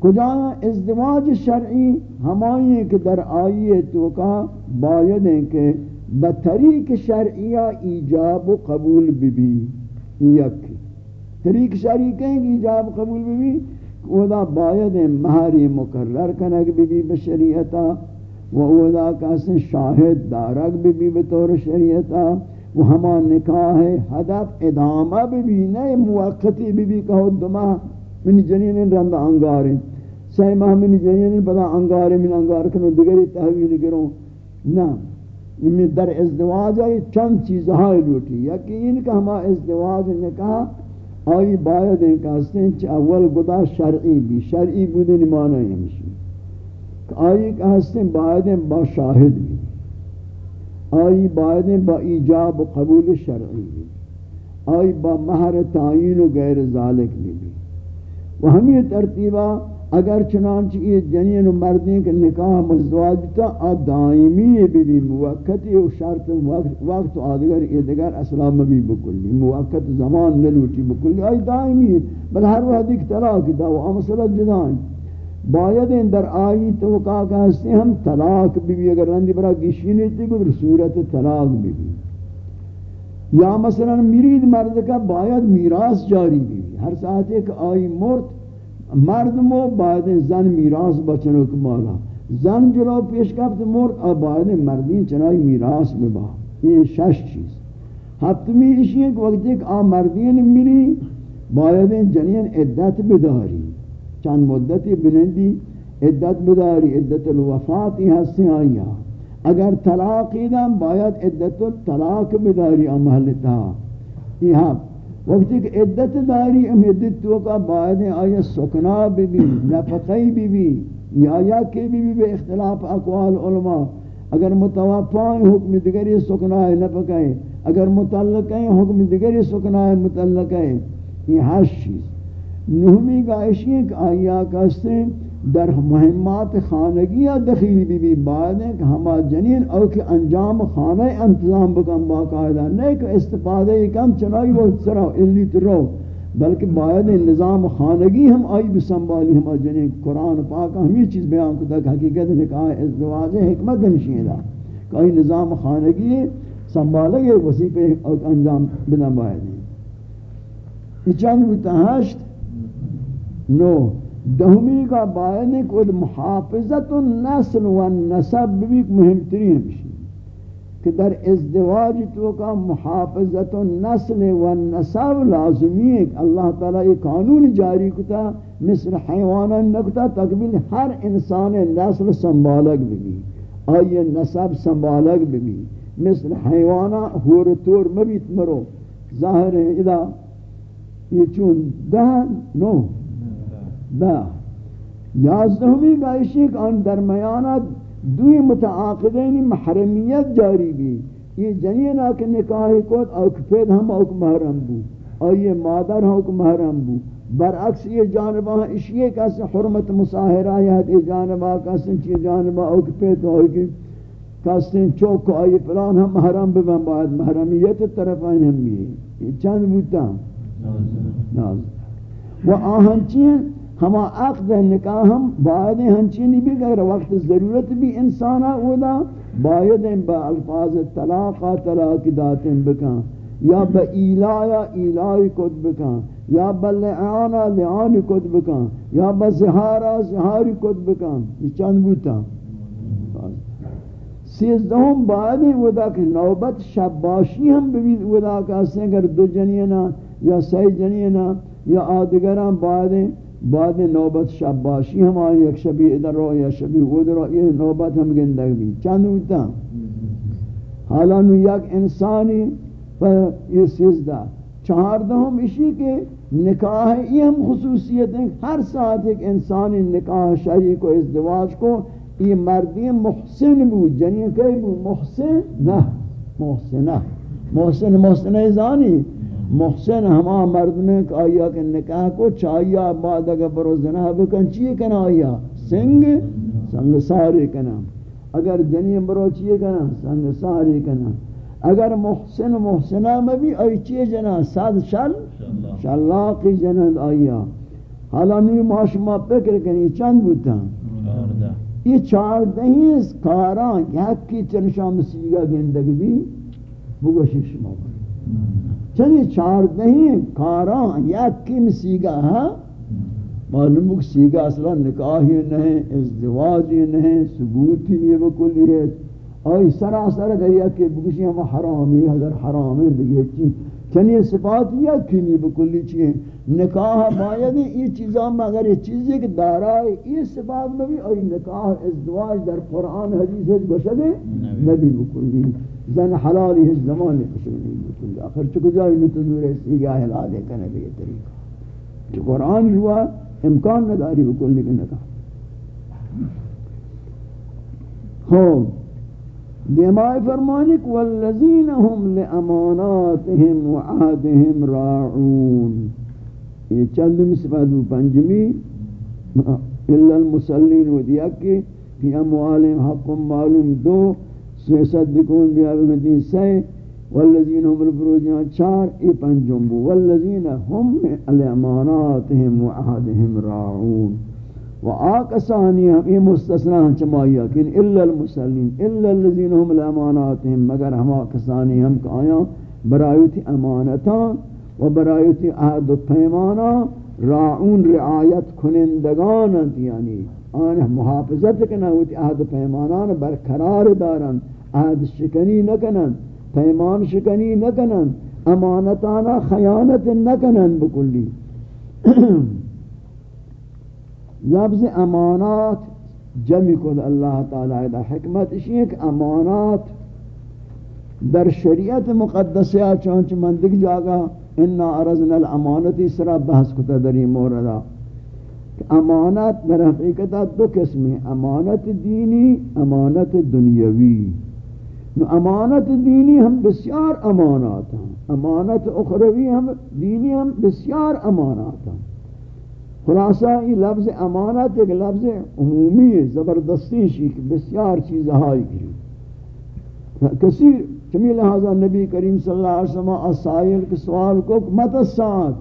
کجا ازدواج شرعی ہمائی کہ در آئیے تو کا باید ہیں کہ بطریق شرعیہ ایجاب و قبول بھی بھی یک طریق شرعی کہیں کہ ایجاب قبول بھی بھی؟ اودا باید ہیں مہاری مقرر کنک بھی بھی بشریعتا و اودا کسی شاہد دارک بھی بھی بطور شریعتا و ہما نکاح حدف ادامہ بھی بھی، نئے موقتی بھی کہو دمہ من جنین رند انگاریں سی ماہ من جنین پدا انگاریں من انگار کنو دگری تحویل کروں نا میں در ازدواج آئی چند چیز ہائی لوٹی یقین کہ ہما ازدواج نے کہا آئی باید ہیں کہ ہستیں چھ اول گدا شرعی بھی شرعی بودے نمانا ہمشی آئی کہ ہستیں باید ہیں با شاہد بھی آئی باید ہیں با ایجاب و قبول شرعی بھی آئی با مہر تعین و غیر ذالک بھی و ہمیں ترتیبہ اگر چنانچہ یہ جنین و مردین کے نکاح مزدواج تا دائمی بھی بھی موقتی و شرط وقت و آدگر یہ دگر اسلام بھی بکلی، موقت زمان نلوٹی بکلی، آئی دائمی بل ہر وقت ایک طلاق دا و امثلت جدان۔ باید ان در آئی توقع کا ہستے ہم طلاق بھی بھی، اگر رندی برا گشینی تی گدر صورت طلاق بھی بھی۔ یا مثلا مرید مرد کا باید میراث جاری بھی ہر ساعت ایک آئی مرد مرد مو باید زن میراث بچنو کمالا زن جلو پیش کفت مرد آ باید مردین چنائی میراث ببا. یہ شش چیز. ہفتمی اشی کہ وقت ایک آ مردین میری باید جنین عدت بداری. چند مدتی بلندی عدت بداری عدت الوفاتی ہستی آیا. اگر طلاقی دم باید عدت الطلاق بداری امہلتا یہ ہفت وقتی کہ عدت داری، ام عدت تو کا بعد آیا سکنا بھی بھی نفقی بھی بھی یا یا کہ بھی بھی بے اختلاف اقوال علماء اگر متوفان حکم دیگری سکنا ہے نفقی اگر متعلق ہیں حکم دیگری سکنا ہے متعلق ہے یہ ہر چیز. نہمی گائشی ہے کہ آیا کہتے ہیں در مہمات خانگی یا دخیل بھی بھی بعد ہیں کہ ہما جنین او کہ انجام خانہ انتظام بکن باقاعدہ نہیں کہ استفادہ کم چنائی وہ سرا اللی ترو، بلکہ باید نظام خانگی ہم آئی بسنبالی ہما جنین قرآن پاک ہم یہ چیز بیان کرتا کہ حقیقت نکاح ازدواج حکمت ہمشی کہ آئی نظام خانگی سنبالے گے وسیع پہ انجام بنا باید۔ ہیں چند بوتا ہشت نو دہمی کا باین کو محافظت النسل والنسب بھی مهم ترین ہمشی کہ در ازدواج تو کا محافظت النسل والنسب لازمی ہے کہ اللہ تعالی یہ قانون جاری کتا مثل حیوانا نکتا تقبیل ہر انسان نسل سنبالک بھی آئی نسب سنبالک بھی مثل حیوانا ہور طور مبیت مرو۔ ظاہر ہے اذا یہ چون دہن، نو۔ با یازدہمی گائشی کہ ان درمیانات دوی متعاقدین محرمیت جاری بھی. یہ جنینہ کے نکاحی کود اوک پید ہم اوک محرم بو. اور یہ مادر ہم اوک محرم بو. برعکس یہ جانبہ اشیئے کسی حرمت مساہرہ یہ جانبہ کسی چی جانبہ اوک پید ہوگی کسی چوک آئی پلان ہم محرم ببن باید محرمیت طرف آئین ہم بھی یہ چند بوتا ناز و آہنچین ہما عقد نکاح ہم، باید ہنچینی بھی اگر وقت ضرورت بھی انسانا ہودا باید با الفاظ طلاقا طلاق داتن بکن یا با ایلایا ایلائی کد بکن یا با لعانا لعانی کد بکن یا با زہارا زہاری کد بکن یہ چند بوتا؟ سیزدہم بعد ودا کہ نوبت شباشی ہم ببید ودا کہ اگر دو جنینا یا سی جنینا یا آدگران بعد بعد نوبت شب باشی ہماری ایک شبی ادھر رو یا شبی ادھر رو یہ نوبت ہم گندگ بھی چند ہوتا حالا نو یک انسانی پر یہ سیزدہ چہاردہم اسی کے نکاح یہ ہم خصوصیت ہیں۔ ہر ساتھ ایک انسانی نکاح شریک و ازدواج کو۔ یہ مردی محسن بو جنین کئی بو، محسن نہ محسنہ محسن محسنہ زانی محسن ہما مرد میں کہ آیا کہ نکاح کو چاہیا بعد اگر برو زنہ بکن، چیئے کنا آیا؟ سنگ؟ سنگ ساری کنا۔ اگر جنیم برو چیئے کنا؟ سنگ ساری کنا۔ اگر محسن محسنہ میں بھی آئی چیئے جنا، ساد شل شلاقی جنند آیا۔ حالا نی معاشمہ پکر کنی، چند بوتا؟ یہ چار دہیز کاران یک کی چنشا مسیگا گندگی بھی بگوشی شما بگوشی چنی چار دہیں کاراں یک کم سیگا ہاں؟ ہے معلوم کہ سیگا اصلا نکاح ہی نہیں ازدواج ہی نہیں ثبوت ہی نہیں بکلی ہے اوی سراسر دریا کہ بکشی ہم حرامی، حضر حرامی دیگه چی۔ چنی صفات یا کنی بکلی چی نکاح باید یہ چیزاں میں اگر یہ چیزیں کہ دارائے یہ صفات میں بھی اوی نکاح ازدواج در قرآن حدیث ہے گوشدے نبی. بکلی زن حلالی ہے زمانی کشنی بکلی۔ آخر چکو جائی نتظور ہے سیگاہ حلالے کا نبی طریقہ۔ جو قرآن ہوا امکان نداری بکلی کہ نکاح۔ خوب۔ دیمائی فرمانک والذین هم لاماناتهم وعادهم راعون۔ یہ چند صفات پنجمی۔ الا المسلین و دیکی فی اموالهم حق معلوم دو۔ سیصدکون بیا بمدین سی والذین هم الفروجان چار۔ ای پنجم بو۔ والذین هم لاماناتهم وعادهم راعون۔ و آکسانی ہم یہ مستثنا ہیں چمائی اکن الا المسلین الا الذین هم الاماناتهم مگر ہم آکسانی ہم کہ آیا برایتی امانتان و برایتی عہد و پیمانا راعون رعایت کنندگانند یعنی آن محافظت کنا ہوتی عہد و پیمانان برقرار دارن عہد شکنی نکنن پیمان شکنی نکنن امانتانا خیانت نکنن بکلی۔ لفظ امانات جمع کن اللہ تعالی دا حکمت اسی ہے کہ امانات در شریعت مقدسہ چونچ مندگ جاگا انا عرضنا الامانت اسرا بحث کتا در یہ امانت در حقیقت دو قسم ہیں امانت دینی، امانت دنیاوی. نو امانت دینی ہم بسیار امانات ہیں امانت اخروی ہم دینی ہم بسیار امانات ہیں خلاصہ، یہ لفظ امانت ایک لفظ عمومی ہے زبردستی شیخ بسیار چیز ہائی کری کثیر چمی لہذا نبی کریم صلی اللہ علیہ وسلم اسائل کے سوال کو مت الساعت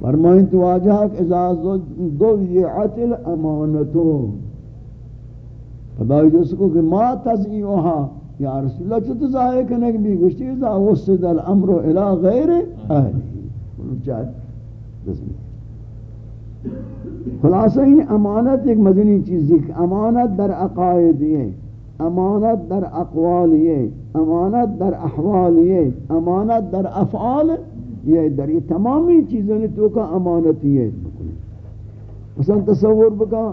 فرمائیں تو آجا کہ اذا ضیعت الامانتو۔ خدای جس کو کہ ما تزیعوها یا رسول اللہ چھو تو ضائع کرنے بھی گوشتی؟ اذا وصد الامر الى غیر اہلی چاہتے خلاصہ این امانت ایک مدنی چیز ہے امانت در عقائد ہے، امانت در اقوال یہ امانت در احوال یہ امانت در افعال یہ در یہ تمامی چیزوں نے تو کا امانت یہ مثلا تصور بکا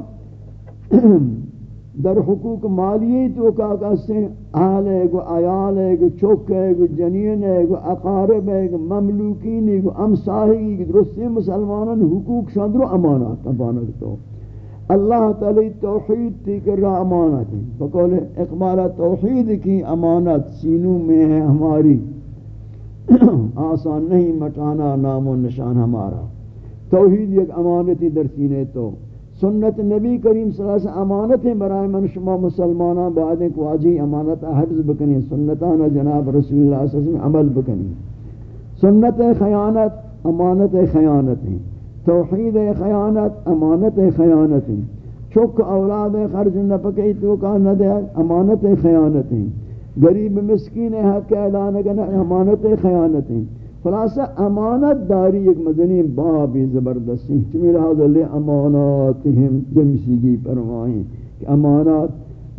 در حقوق مالی تو کا کہتے اہل ہے گو عیال ہے گو چوک ہے گو جنین ہے گو اقارب ہے گو مملوکین ہے گو امساہی درستی مسلمانان حقوق شاندرو امانات امانت تو۔ اللہ تعالی توحید تھی کر رہا امانت ہے۔ بقول اقبال توحید کی امانت سینوں میں ہے ہماری۔ آسان نہیں، مٹانا، نام و نشان ہمارا۔ توحید ایک امانتی در سینے تو۔ سنت نبی کریم صلی اللہ علیہ وسلم امانت ہیں برائے من شما مسلمانان بعد ایک واجی امانت حفظ بکنی، سنتان جناب رسول اللہ صلی اللہ علیہ وسلم عمل بکنی۔ سنت خیانت امانت خیانت ہیں۔ توحید خیانت امانت خیانت ہیں۔ چک اولاد خرج نہ پکئی تو کا نہ دے، امانت خیانت ہیں۔ غریب مسکین حق اعلان کرنا امانت خیانت ہیں۔ خلاصہ، امانت داری ایک مدنی باب زبردستی چمی لحاظ لے اماناتہم جمسیگی پرمائیں کہ امانات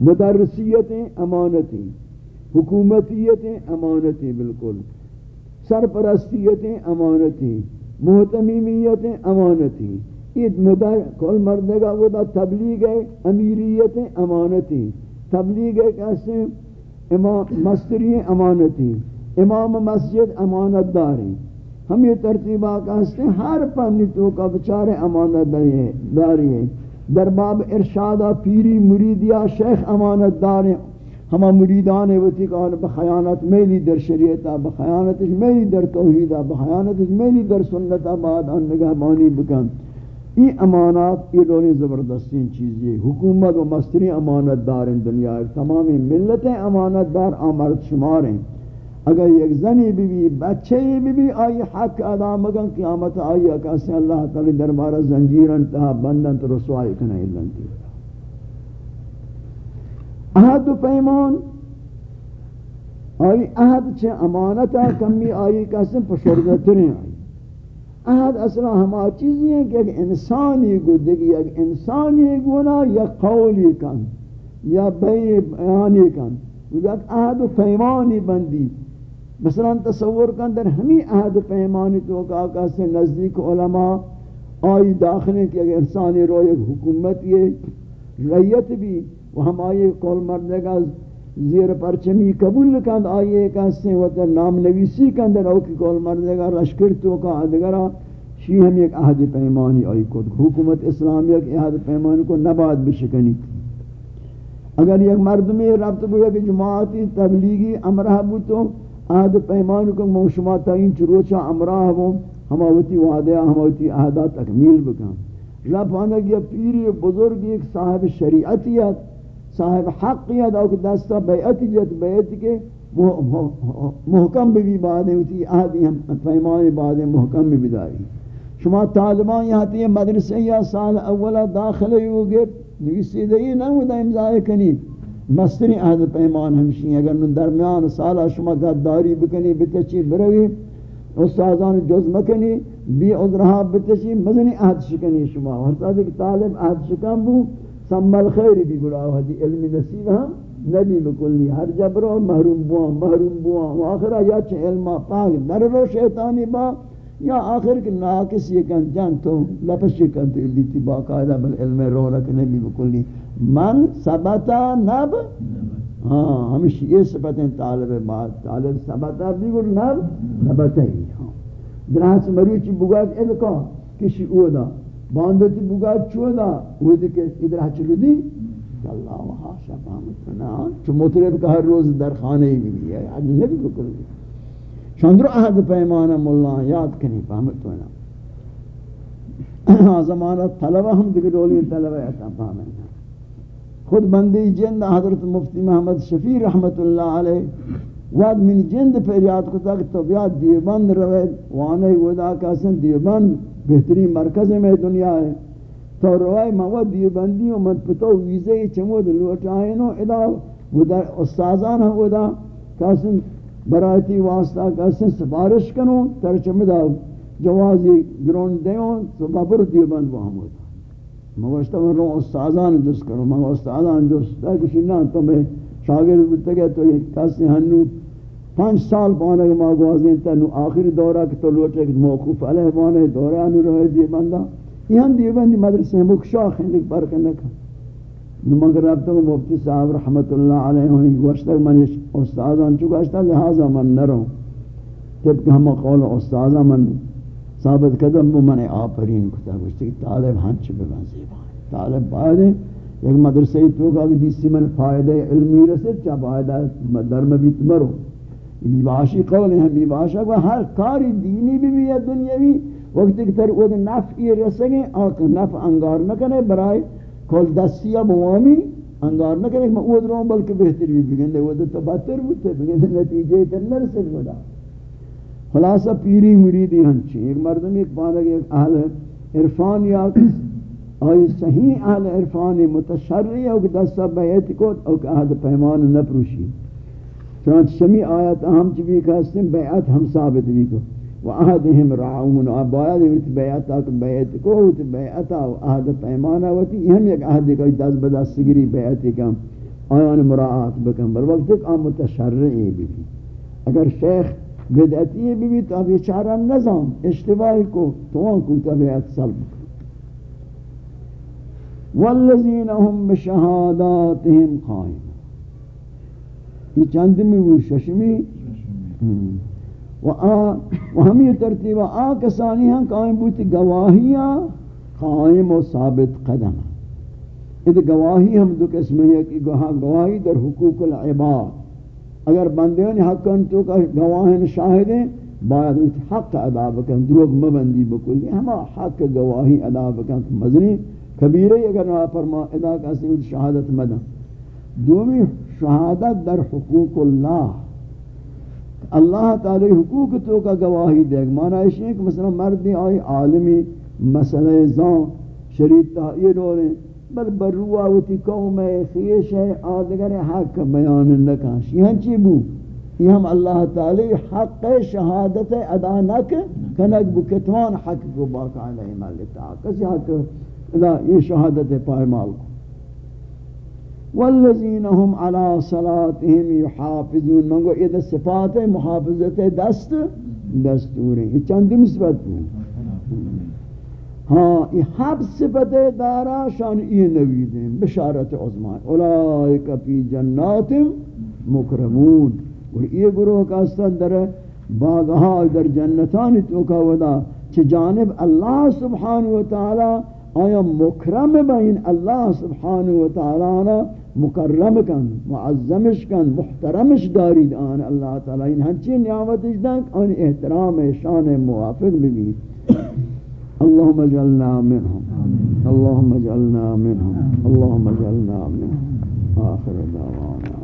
مدرسیتیں امانتیں حکومتیتیں امانتیں بالکل سرپرستیتیں امانتیں محتمیمیتیں امانتیں یہ مدر، کل مردگا وہ دا تبلیغ ہے امیریتیں امانتیں تبلیغ ہے کیسے مستری امانتیں امام مسجد امانت داری۔ ہم یہ ترتیبہ کہتے ہیں ہر پنی تو کا بچارے امانت داری ہے در باب ارشادہ پیری مریدیا شیخ امانت دار ہیں۔ ہما مریدان وتی کہ بخیانت میلی در شریعتا بخیانت میلی در توحیدہ بخیانت میلی در سنتا بعد ان نگہ بانی بکن۔ یہ امانات یہ لولی زبردستین چیزی حکومت و مستری امانت دار ہیں دنیا تمامی ملتیں امانت دار آمرد شمار ہیں۔ اگر یک زنی بی بی بچے بی بی آئی حق ادا مگن قیامت آئی اکاسی اللہ تعالی دربارہ زنجیر انتہا بندن تو رسوائی کنے اللہ انتی احد و پیمان، آئی احد چھے امانتا کمی آئی کسی پشردترین آئی۔ احد اصلا ہما چیزی ہیں کہ ایک انسانی گو دیگی ایک انسانی گونا یا قولی کن، یا بیانی کن۔ وقت عہد و پیمانی بندی۔ مثلا تصور کن در ہمی عہد پیمانی تو کا سے نزدیک علماء آئی داخلے کہ اگر انسانی رو ایک حکومت یہ ریت بھی، وہ ہم آئیے کول مردے گا زیر پرچمی قبول کند آئیے ایک حصے وطر نام نویسی کند روکی کول مردے گا رشکر تو کا ادگرہ شی ہم ایک عہد پیمانی آئی کود۔ حکومت اسلامی ایک عہد پیمانی کو نباد بشکنی۔ اگر یک مردمی ربط بویا کہ جماعتی تبلیغی امرہ بو تو عہد پیمانی کو موشما تاین چروچا امرہ بو ہماوتی وعدہ ہماوتی عہدہ تکمیل بکن۔ رب آنگا کہ پیری بزرگ ایک صاحب شریعتیت صاحب حقیت او کہ دستا بیعتی جت بیعتی کے محکم بھی بعد ہوتی عہدی ہم پیمانی بعد محکم بھی داری۔ شما طالبان یہاں تی مدرسے یا سال اولا داخل ہوگے نویسی دئی نہ ہوتا امضائے کنی۔ مستری عہد پیمان ہمشی اگر نو درمیان سالا شما گداری بکنی بتچی بروی استاذان جز مکنی، بی عذرها بتچی مزنی عہد شکنی شما. ورطا دیکھ طالب عہد شکن بو سنبال خیری بھی گراو حدی علمی نصیب ہم نبی بکلی. ہر جبرو محروم بوان محروم بوان. و آخرہ یا چھ علمہ پاک در رو شیطانی با، یا آخر کہ ناقص یہ کن جان تو، لپس یہ کن تو اللہ تی باقاعدہ بل علم رو رک نبی بکلی. من ثبتا نب ہاں ہمیشہ یہ صفتیں طالب بات طالب ثبتا بھی گر نب ثبتا ہی ہاں۔ درہاں سے مریچی بگاک ادکا کشی اودا باندتی بگاک چودا اودی کہ ادرہ چلو دی۔ اللہ وحا شفامتنا چو مطرب کا ہر روز در خانے ہی بھی ہے آج نبی بکلی چندر عہد پیمان مولا یاد کنی فهمت تو زمانہ طلبہ ہم دیگر رولی طلبہ ایسا فهمت خود بندی جند حضرت مفتی محمد شفیع رحمت اللہ علیہ، واد من جند پر یاد کو تک تو بیاد دیوبند روید وانے ودا کاسن دیوبند بہترین مرکز میں دنیا ہے۔ تو روای مواد دیوبندی و من پتو ویزے چمود لوٹائنو ادا ودا استازان ہم ودا کاسن برایتی واسطہ کسی سفارش کنو ترچم دا جوازی گرون دیوں تو بابر دیو بند ہوتا موشتا من رو استادان جس کرو من استادان جس دا کچھ نہ تو میں شاگرد بودتا گیا تو یہ کسی ہنو پانچ سال پانے کے ماں گوازیں تا نو آخری دورہ کی تو لوٹے کہ موقوف علیہ پانے دورہ نو رہے دیو بندہ۔ یہاں دیو بندی مدرسے مکشاخ ہیں لیکن برکنے کا۔ مگر رب تو مفتی صاحب رحمت اللہ علیہ ہیں گوشتر من استادان چکا اشتا لہذا من نروں طبق ہم قول استاذہ من ثابت قدم بو من آفرین کتا گوشتا کہ طالب ہنچ بگن زیبان طالب باید ہے ایک مدرسے تو کہا کہ دیسی من فائدہ علمی رسد چا فائدہ درم بیت مرو. بیباشی قول ہیں بیباشا کو ہر کاری دینی بھی بھی ہے دنیاوی وقت ایک تر وہ نفعی رسگیں آکھ نفع انگار نکنے برائے کل دستیا موامی انگار نہ کرے میں اود رہوں بلکہ بہتر بھی بگن دے وہ تو بہتر بوتے بگن دے نتیجے تر نرسل ودا خلاصہ پیری مریدی ہنچی ایک مردم ایک پانا کہ ایک اہل عرفان یا آئی صحیح اہل عرفان متشرعی او کہ دستا بیعت کو او کہ اہل پیمان نپروشی۔ چنانچہ شمی آیت اہم چبی کہستیں بیعت ہم ثابت بھی کو۔ وعهدهم رعون ابایت وت بیعت اک بیعت کو وت بیعت او عہد پیمانہ وتی ہم یک عہد کو دس بدا سگری بیعت کم، آیان مراعات بکن بر وقت ایک عام متشرعی بھی۔ اگر شیخ بدعتی بھی بھی تو اب چارہ نظام اشتباہی کو تو ان کو تبعیت سلب والذین هم بشهاداتهم قائم یہ چند میں وہ ششمی؟ و آ، و ہمی ترتیب، آ کسانی ہیں قائم بوتی گواہیاں قائم و ثابت قدم. اد گواہی ہم دو قسم ہے کہ گواہی در حقوق العباد. اگر بندیان حق ان تو کا گواہن شاہدیں باید حق ادا بکن، دروغ مبندی بکلی ہما حق گواہی ادا بکن. مزنی؟ کبیرے اگر نہ فرما ادا کا شہادت مدن دومی شہادت در حقوق اللہ اللہ تعالی حقوق تو کا گواہی دے مانا اس ہے کہ مثلا مردی آئی عالمی مسئلہ زان شریط تحیر ہو رہے بل بروا وتی قوم خیش ہے آدگر حق بیان نکاش۔ یہ چی بو؟ یہ ہم اللہ تعالی حق شہادت ادا نک کنک بو کتوان حق کو باقا علیہ ملتا کسی حق ادا یہ شہادت پائے مال کو۔ والذین هم على صلاتهم يحافظون منگو یہ صفات محافظت دست، دستور۔ ہیں یہ چند نسبت ہاں یہ حب صفت دارا شان یہ نوید ہیں بشارت عظمان. اولئک فی جنات مکرمون. اور یہ گروہ کا استن در باغہا در جنتان تو کا ودا چھ جانب اللہ سبحانہ وتعالی آیا مکرم بین اللہ سبحانہ وتعالی مکرم کن، معظمش کن، محترمش دارید آن اللہ تعالی. ان ہنچی نعمتش دنک آن احترام شان موافق بھی اللهم اجعلنا منهم. اللهم اجعلنا منهم. اللهم اجعلنا منهم. آخر دعوانا.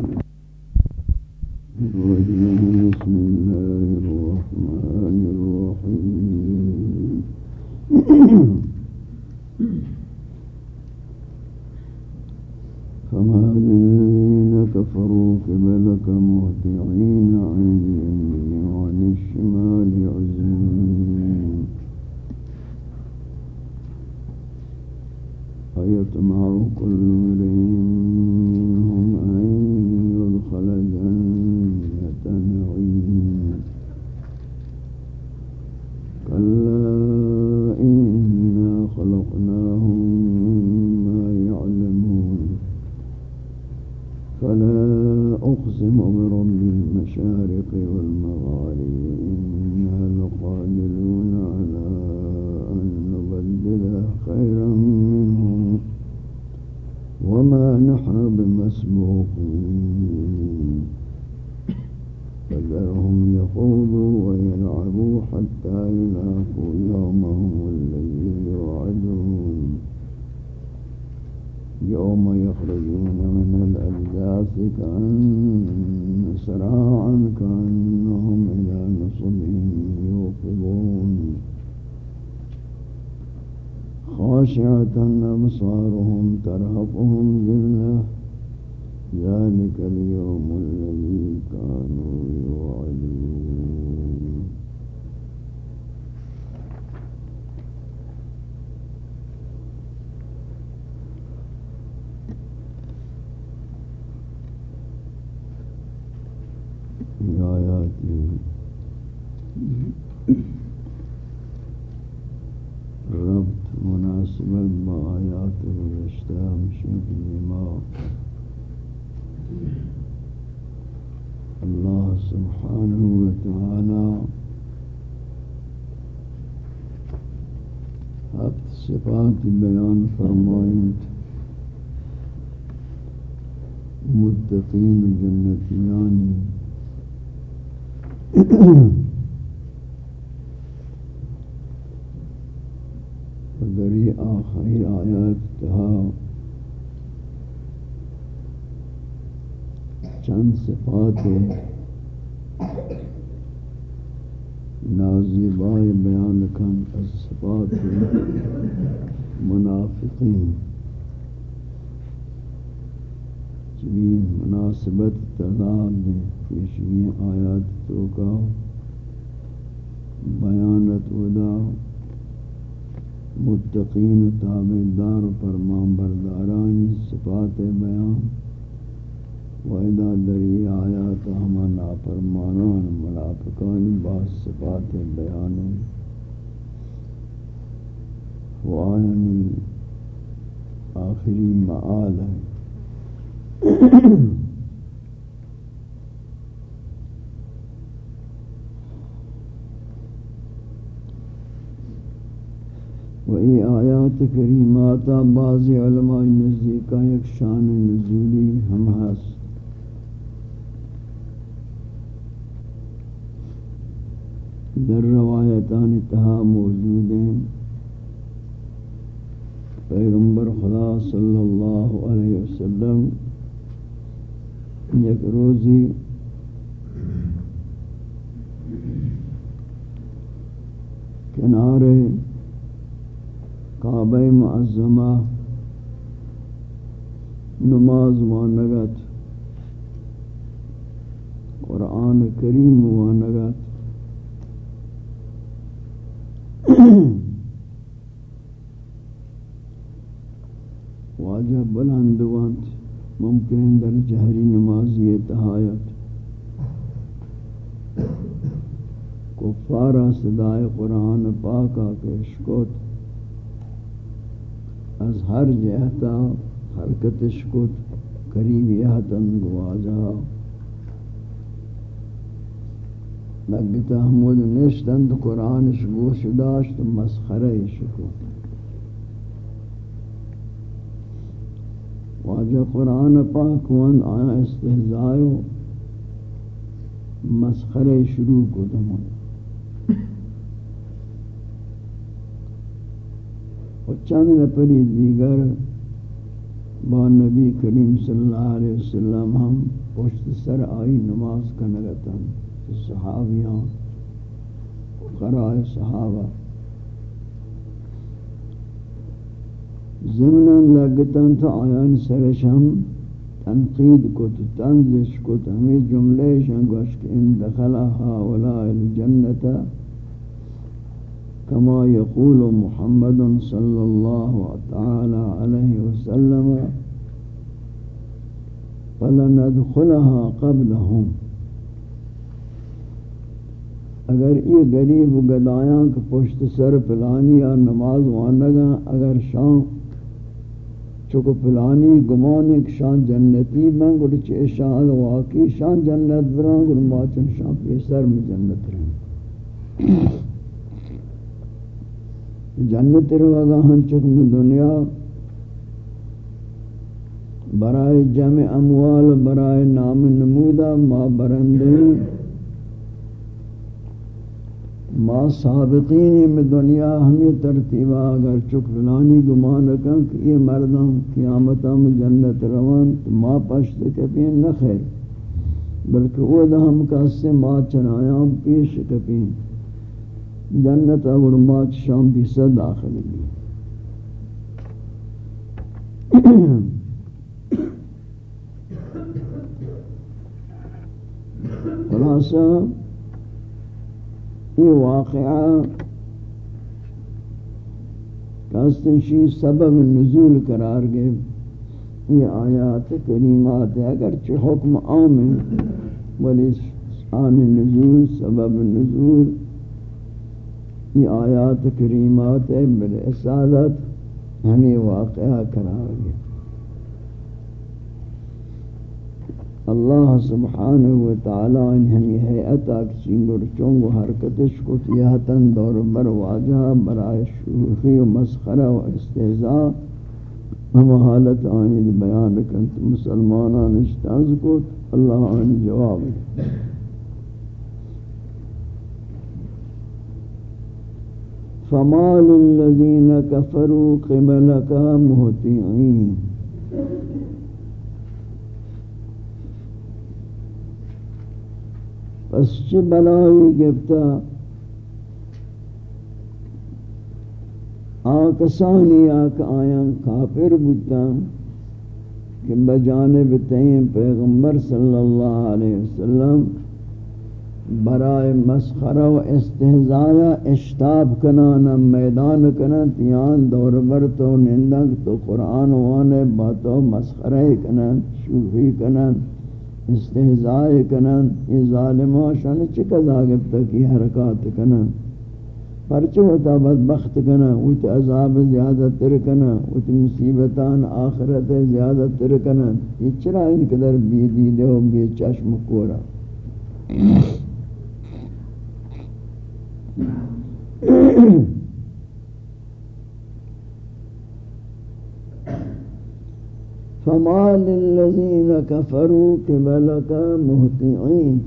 بسم الله الرحمن الرحيم. فما الذين كفروا قبلك مهتعين عن اليمين وعن الشمال عزمين أيطمع كل امرئ منهم أن يدخل جنة نعيم كلا إنا خلقناهم مما يعلمون. فلا أقسم برب المشارق والمغارب أبصارهم ترهقهم ذلة ذلك اليوم الذي كانوا يوعدون آیاتی ربط مناسبت با آیات گزشتہ ہمشہ ما اللہ سبحانہ وتعالی ہفت صفات بیان فرمائیں متقین جنتیانی دری آخری آیات تہا چند صفات نازیبائے بیان کن از صفات منافقین چبی مناسبت تضاد پیشوی آیات تو کا بیانت ادا متقین تابدار فرمان بردارانی صفات بیان وَإِذَا دَرِي آیات ہما نافرمانان منافقان بعض صفات بیان وآیانی آخری معال ہے وہی آیات کریمات بعض علماء نزدی کا ایک شان نزولی ہم ہست۔ در روایتان تہا موجود ہیں۔ پیغمبر خدا صلی اللہ علیہ وسلم یک روزی کنارے کعبہ معظمہ نماز وانگت، قرآن کریم وانگت۔ واجہ بلند وانت من کریں در جہری نمازی تحایت۔ کفارہ صدای قرآن پاکا کے شکوت۔ از ہر جہتا حرکت شکوت قریب یہتن گوازا۔ لگتا حمود نشتند قرآن شگوش داشت مسخرہ شکوت واجہ قرآن پاک وان آیا استحضائیو مسخرے شروع کو دمون و چند نپری دیگر با نبی کریم صلی اللہ علیہ وسلم ہم پشت سر آئی نماز کا نگتاں صحابیاں قرآن صحابہ زمنان لگتاں تو آیان سرش ہم تنقید کو تو تنزش کو تو ہمیں جملے شنگوش کہ ان دخلها ولا الجنت كما يقول محمد صلى الله تعالى عليه وسلم، فلندخلها قبلهم. اگر یہ غریب گدایاں کے پشت سر پلانی یا نماز وانگا، اگر شام چکو پلانی گمان ایک شان جنتی بن گوڑ چے شان واقعی شان جنت بران گوڑ ماچن شان پیسر میں جنت رہن جنت رہا ہن چکم دنیا، برائے جمع اموال، برائے نام نمودہ، ما برندہی ما سابقین میں دنیا ہمیں ترتیبہ اگر چک فلانی گمان رکھیں کہ یہ مردم قیامتہ میں جنت روان، تو ما پشت کپین نہ خیر، بلکہ وہ دا ہم کہتے ما چنایاں پیش کپین جنت اگر ما شام بھی سے داخل بھی خلاصہ، یہ واقعہ کاستنشی سبب نزول قرار گئے۔ یہ آیات کریمات ہے اگرچہ حکم عام ہے ولی آن نزول سبب نزول۔ یہ آیات کریمات ہے ہمیں واقعہ قرار گئے اللہ سبحانہ و تعالی ان ہمی حیعتا کسینگر چونگو حرکتش کو تیہتن دور بر واجہ برای شوخی و مسخرہ و استحضاء ہم حالت آنی بیان کنت مسلمانان اشتاز کو اللہ آنی جواب فما للذین کفروا قبلک مہتعین پس چه بلائی گفتا؟ آکسانی آک آیاں کافر بودتا کہ بجانب تین پیغمبر صلی اللہ علیہ وسلم برائے مسخرہ و استحضایا اشتاب کنانا میدان کنن تیان دور بر تو نندگ تو قرآن وانے باتو مسخرہ کنن شوفی کنن استحضاء کنن یہ ظالمہ شان چکز آگب تک یہ حرکات کنن پرچو ہوتا بدبخت کنن اوت عذاب زیادہ تر کنن اوت مصیبتان آخرت زیادہ تر کنن یہ چرا ان قدر بی دیدے و بی چشم کورا؟ فما للذين كفروا قبلك مهطعين.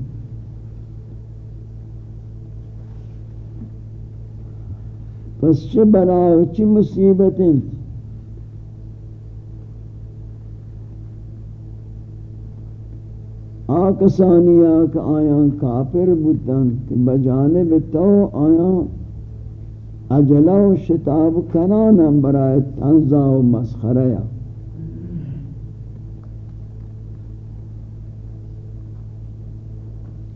پس چه بلا چه مصیبت آکسانی آک آیاں کافر بودتاں کہ بجانب تو آیاں اجلہ و شتاب کنانا برای تنزا و مسخرہ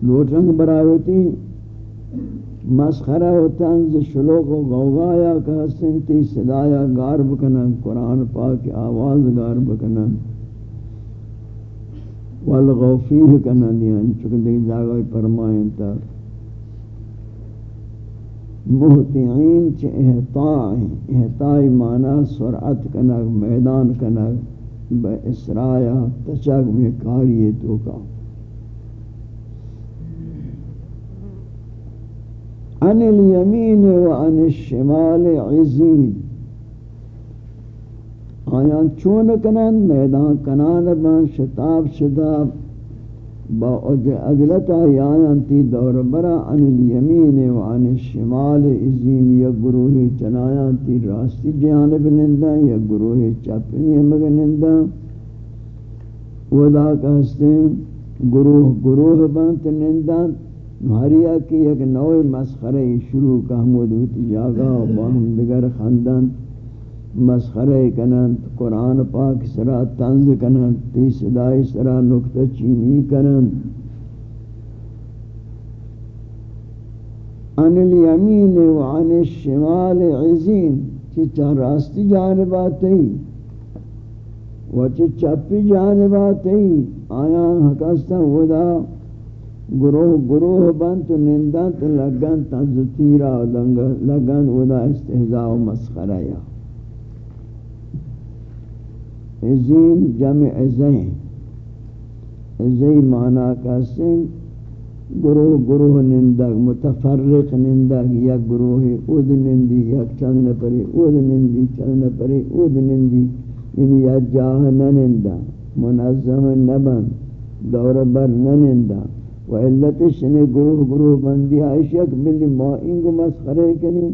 لوٹنگ برایوتی مسخرہ و تنز شلوک و غوغایا کا سنتی صدایا گار بکنن، قرآن پاک آواز گار بکنن. والغفیر کنا کنن دیاں چکہ دیکھ جاگہ فرمائیں تا. محتعین چھ احتاع ہیں احتاع معنی سرعت کنا میدان کنک بے اسرائیہ تچک میں کاری تو کا. الیمین و وعن الشمال عزید آیان چون کنن میدان کنان بان شتاب شداب با اجلتا یایان تی دور برا عن الیمین و عن الشمال ازین یا گروہ چنایان تی راستی جانب نندہ یا گروہ چپنی مگ نندہ ودا کہستے ہیں گروہ گروہ بانت نندہ مہریا کی ایک نوع مسخرہ شروع کا حمود ہوتی جاگا و باہم دگر خاندان مسخرہ کنن قرآن پاک سرا تنز کنن تی صدای سرا نکتہ چینی کنن عن الیمین و عن الشمال عزین چچا راستی جانباتی و چچا پی جانباتی آیان حکستان ودا، گروہ گروہ بنت نندت لگن تنزتیرا لگن ودا استہزاء و مسخرہ یا عزین جمع عزین عزی معنی کا سن گروہ گروہ نندگ، متفرق نندگ، یک گروہ اود نندی، یک چند نپری اود نندی، چند نپری اود نندی. یعنی یا جاہ ننندہ منظم نبند، دور بر ننندہ و علتش یعنی نے گروہ گروہ بندی آئیش یک ملی ما انگو مسخرے کنی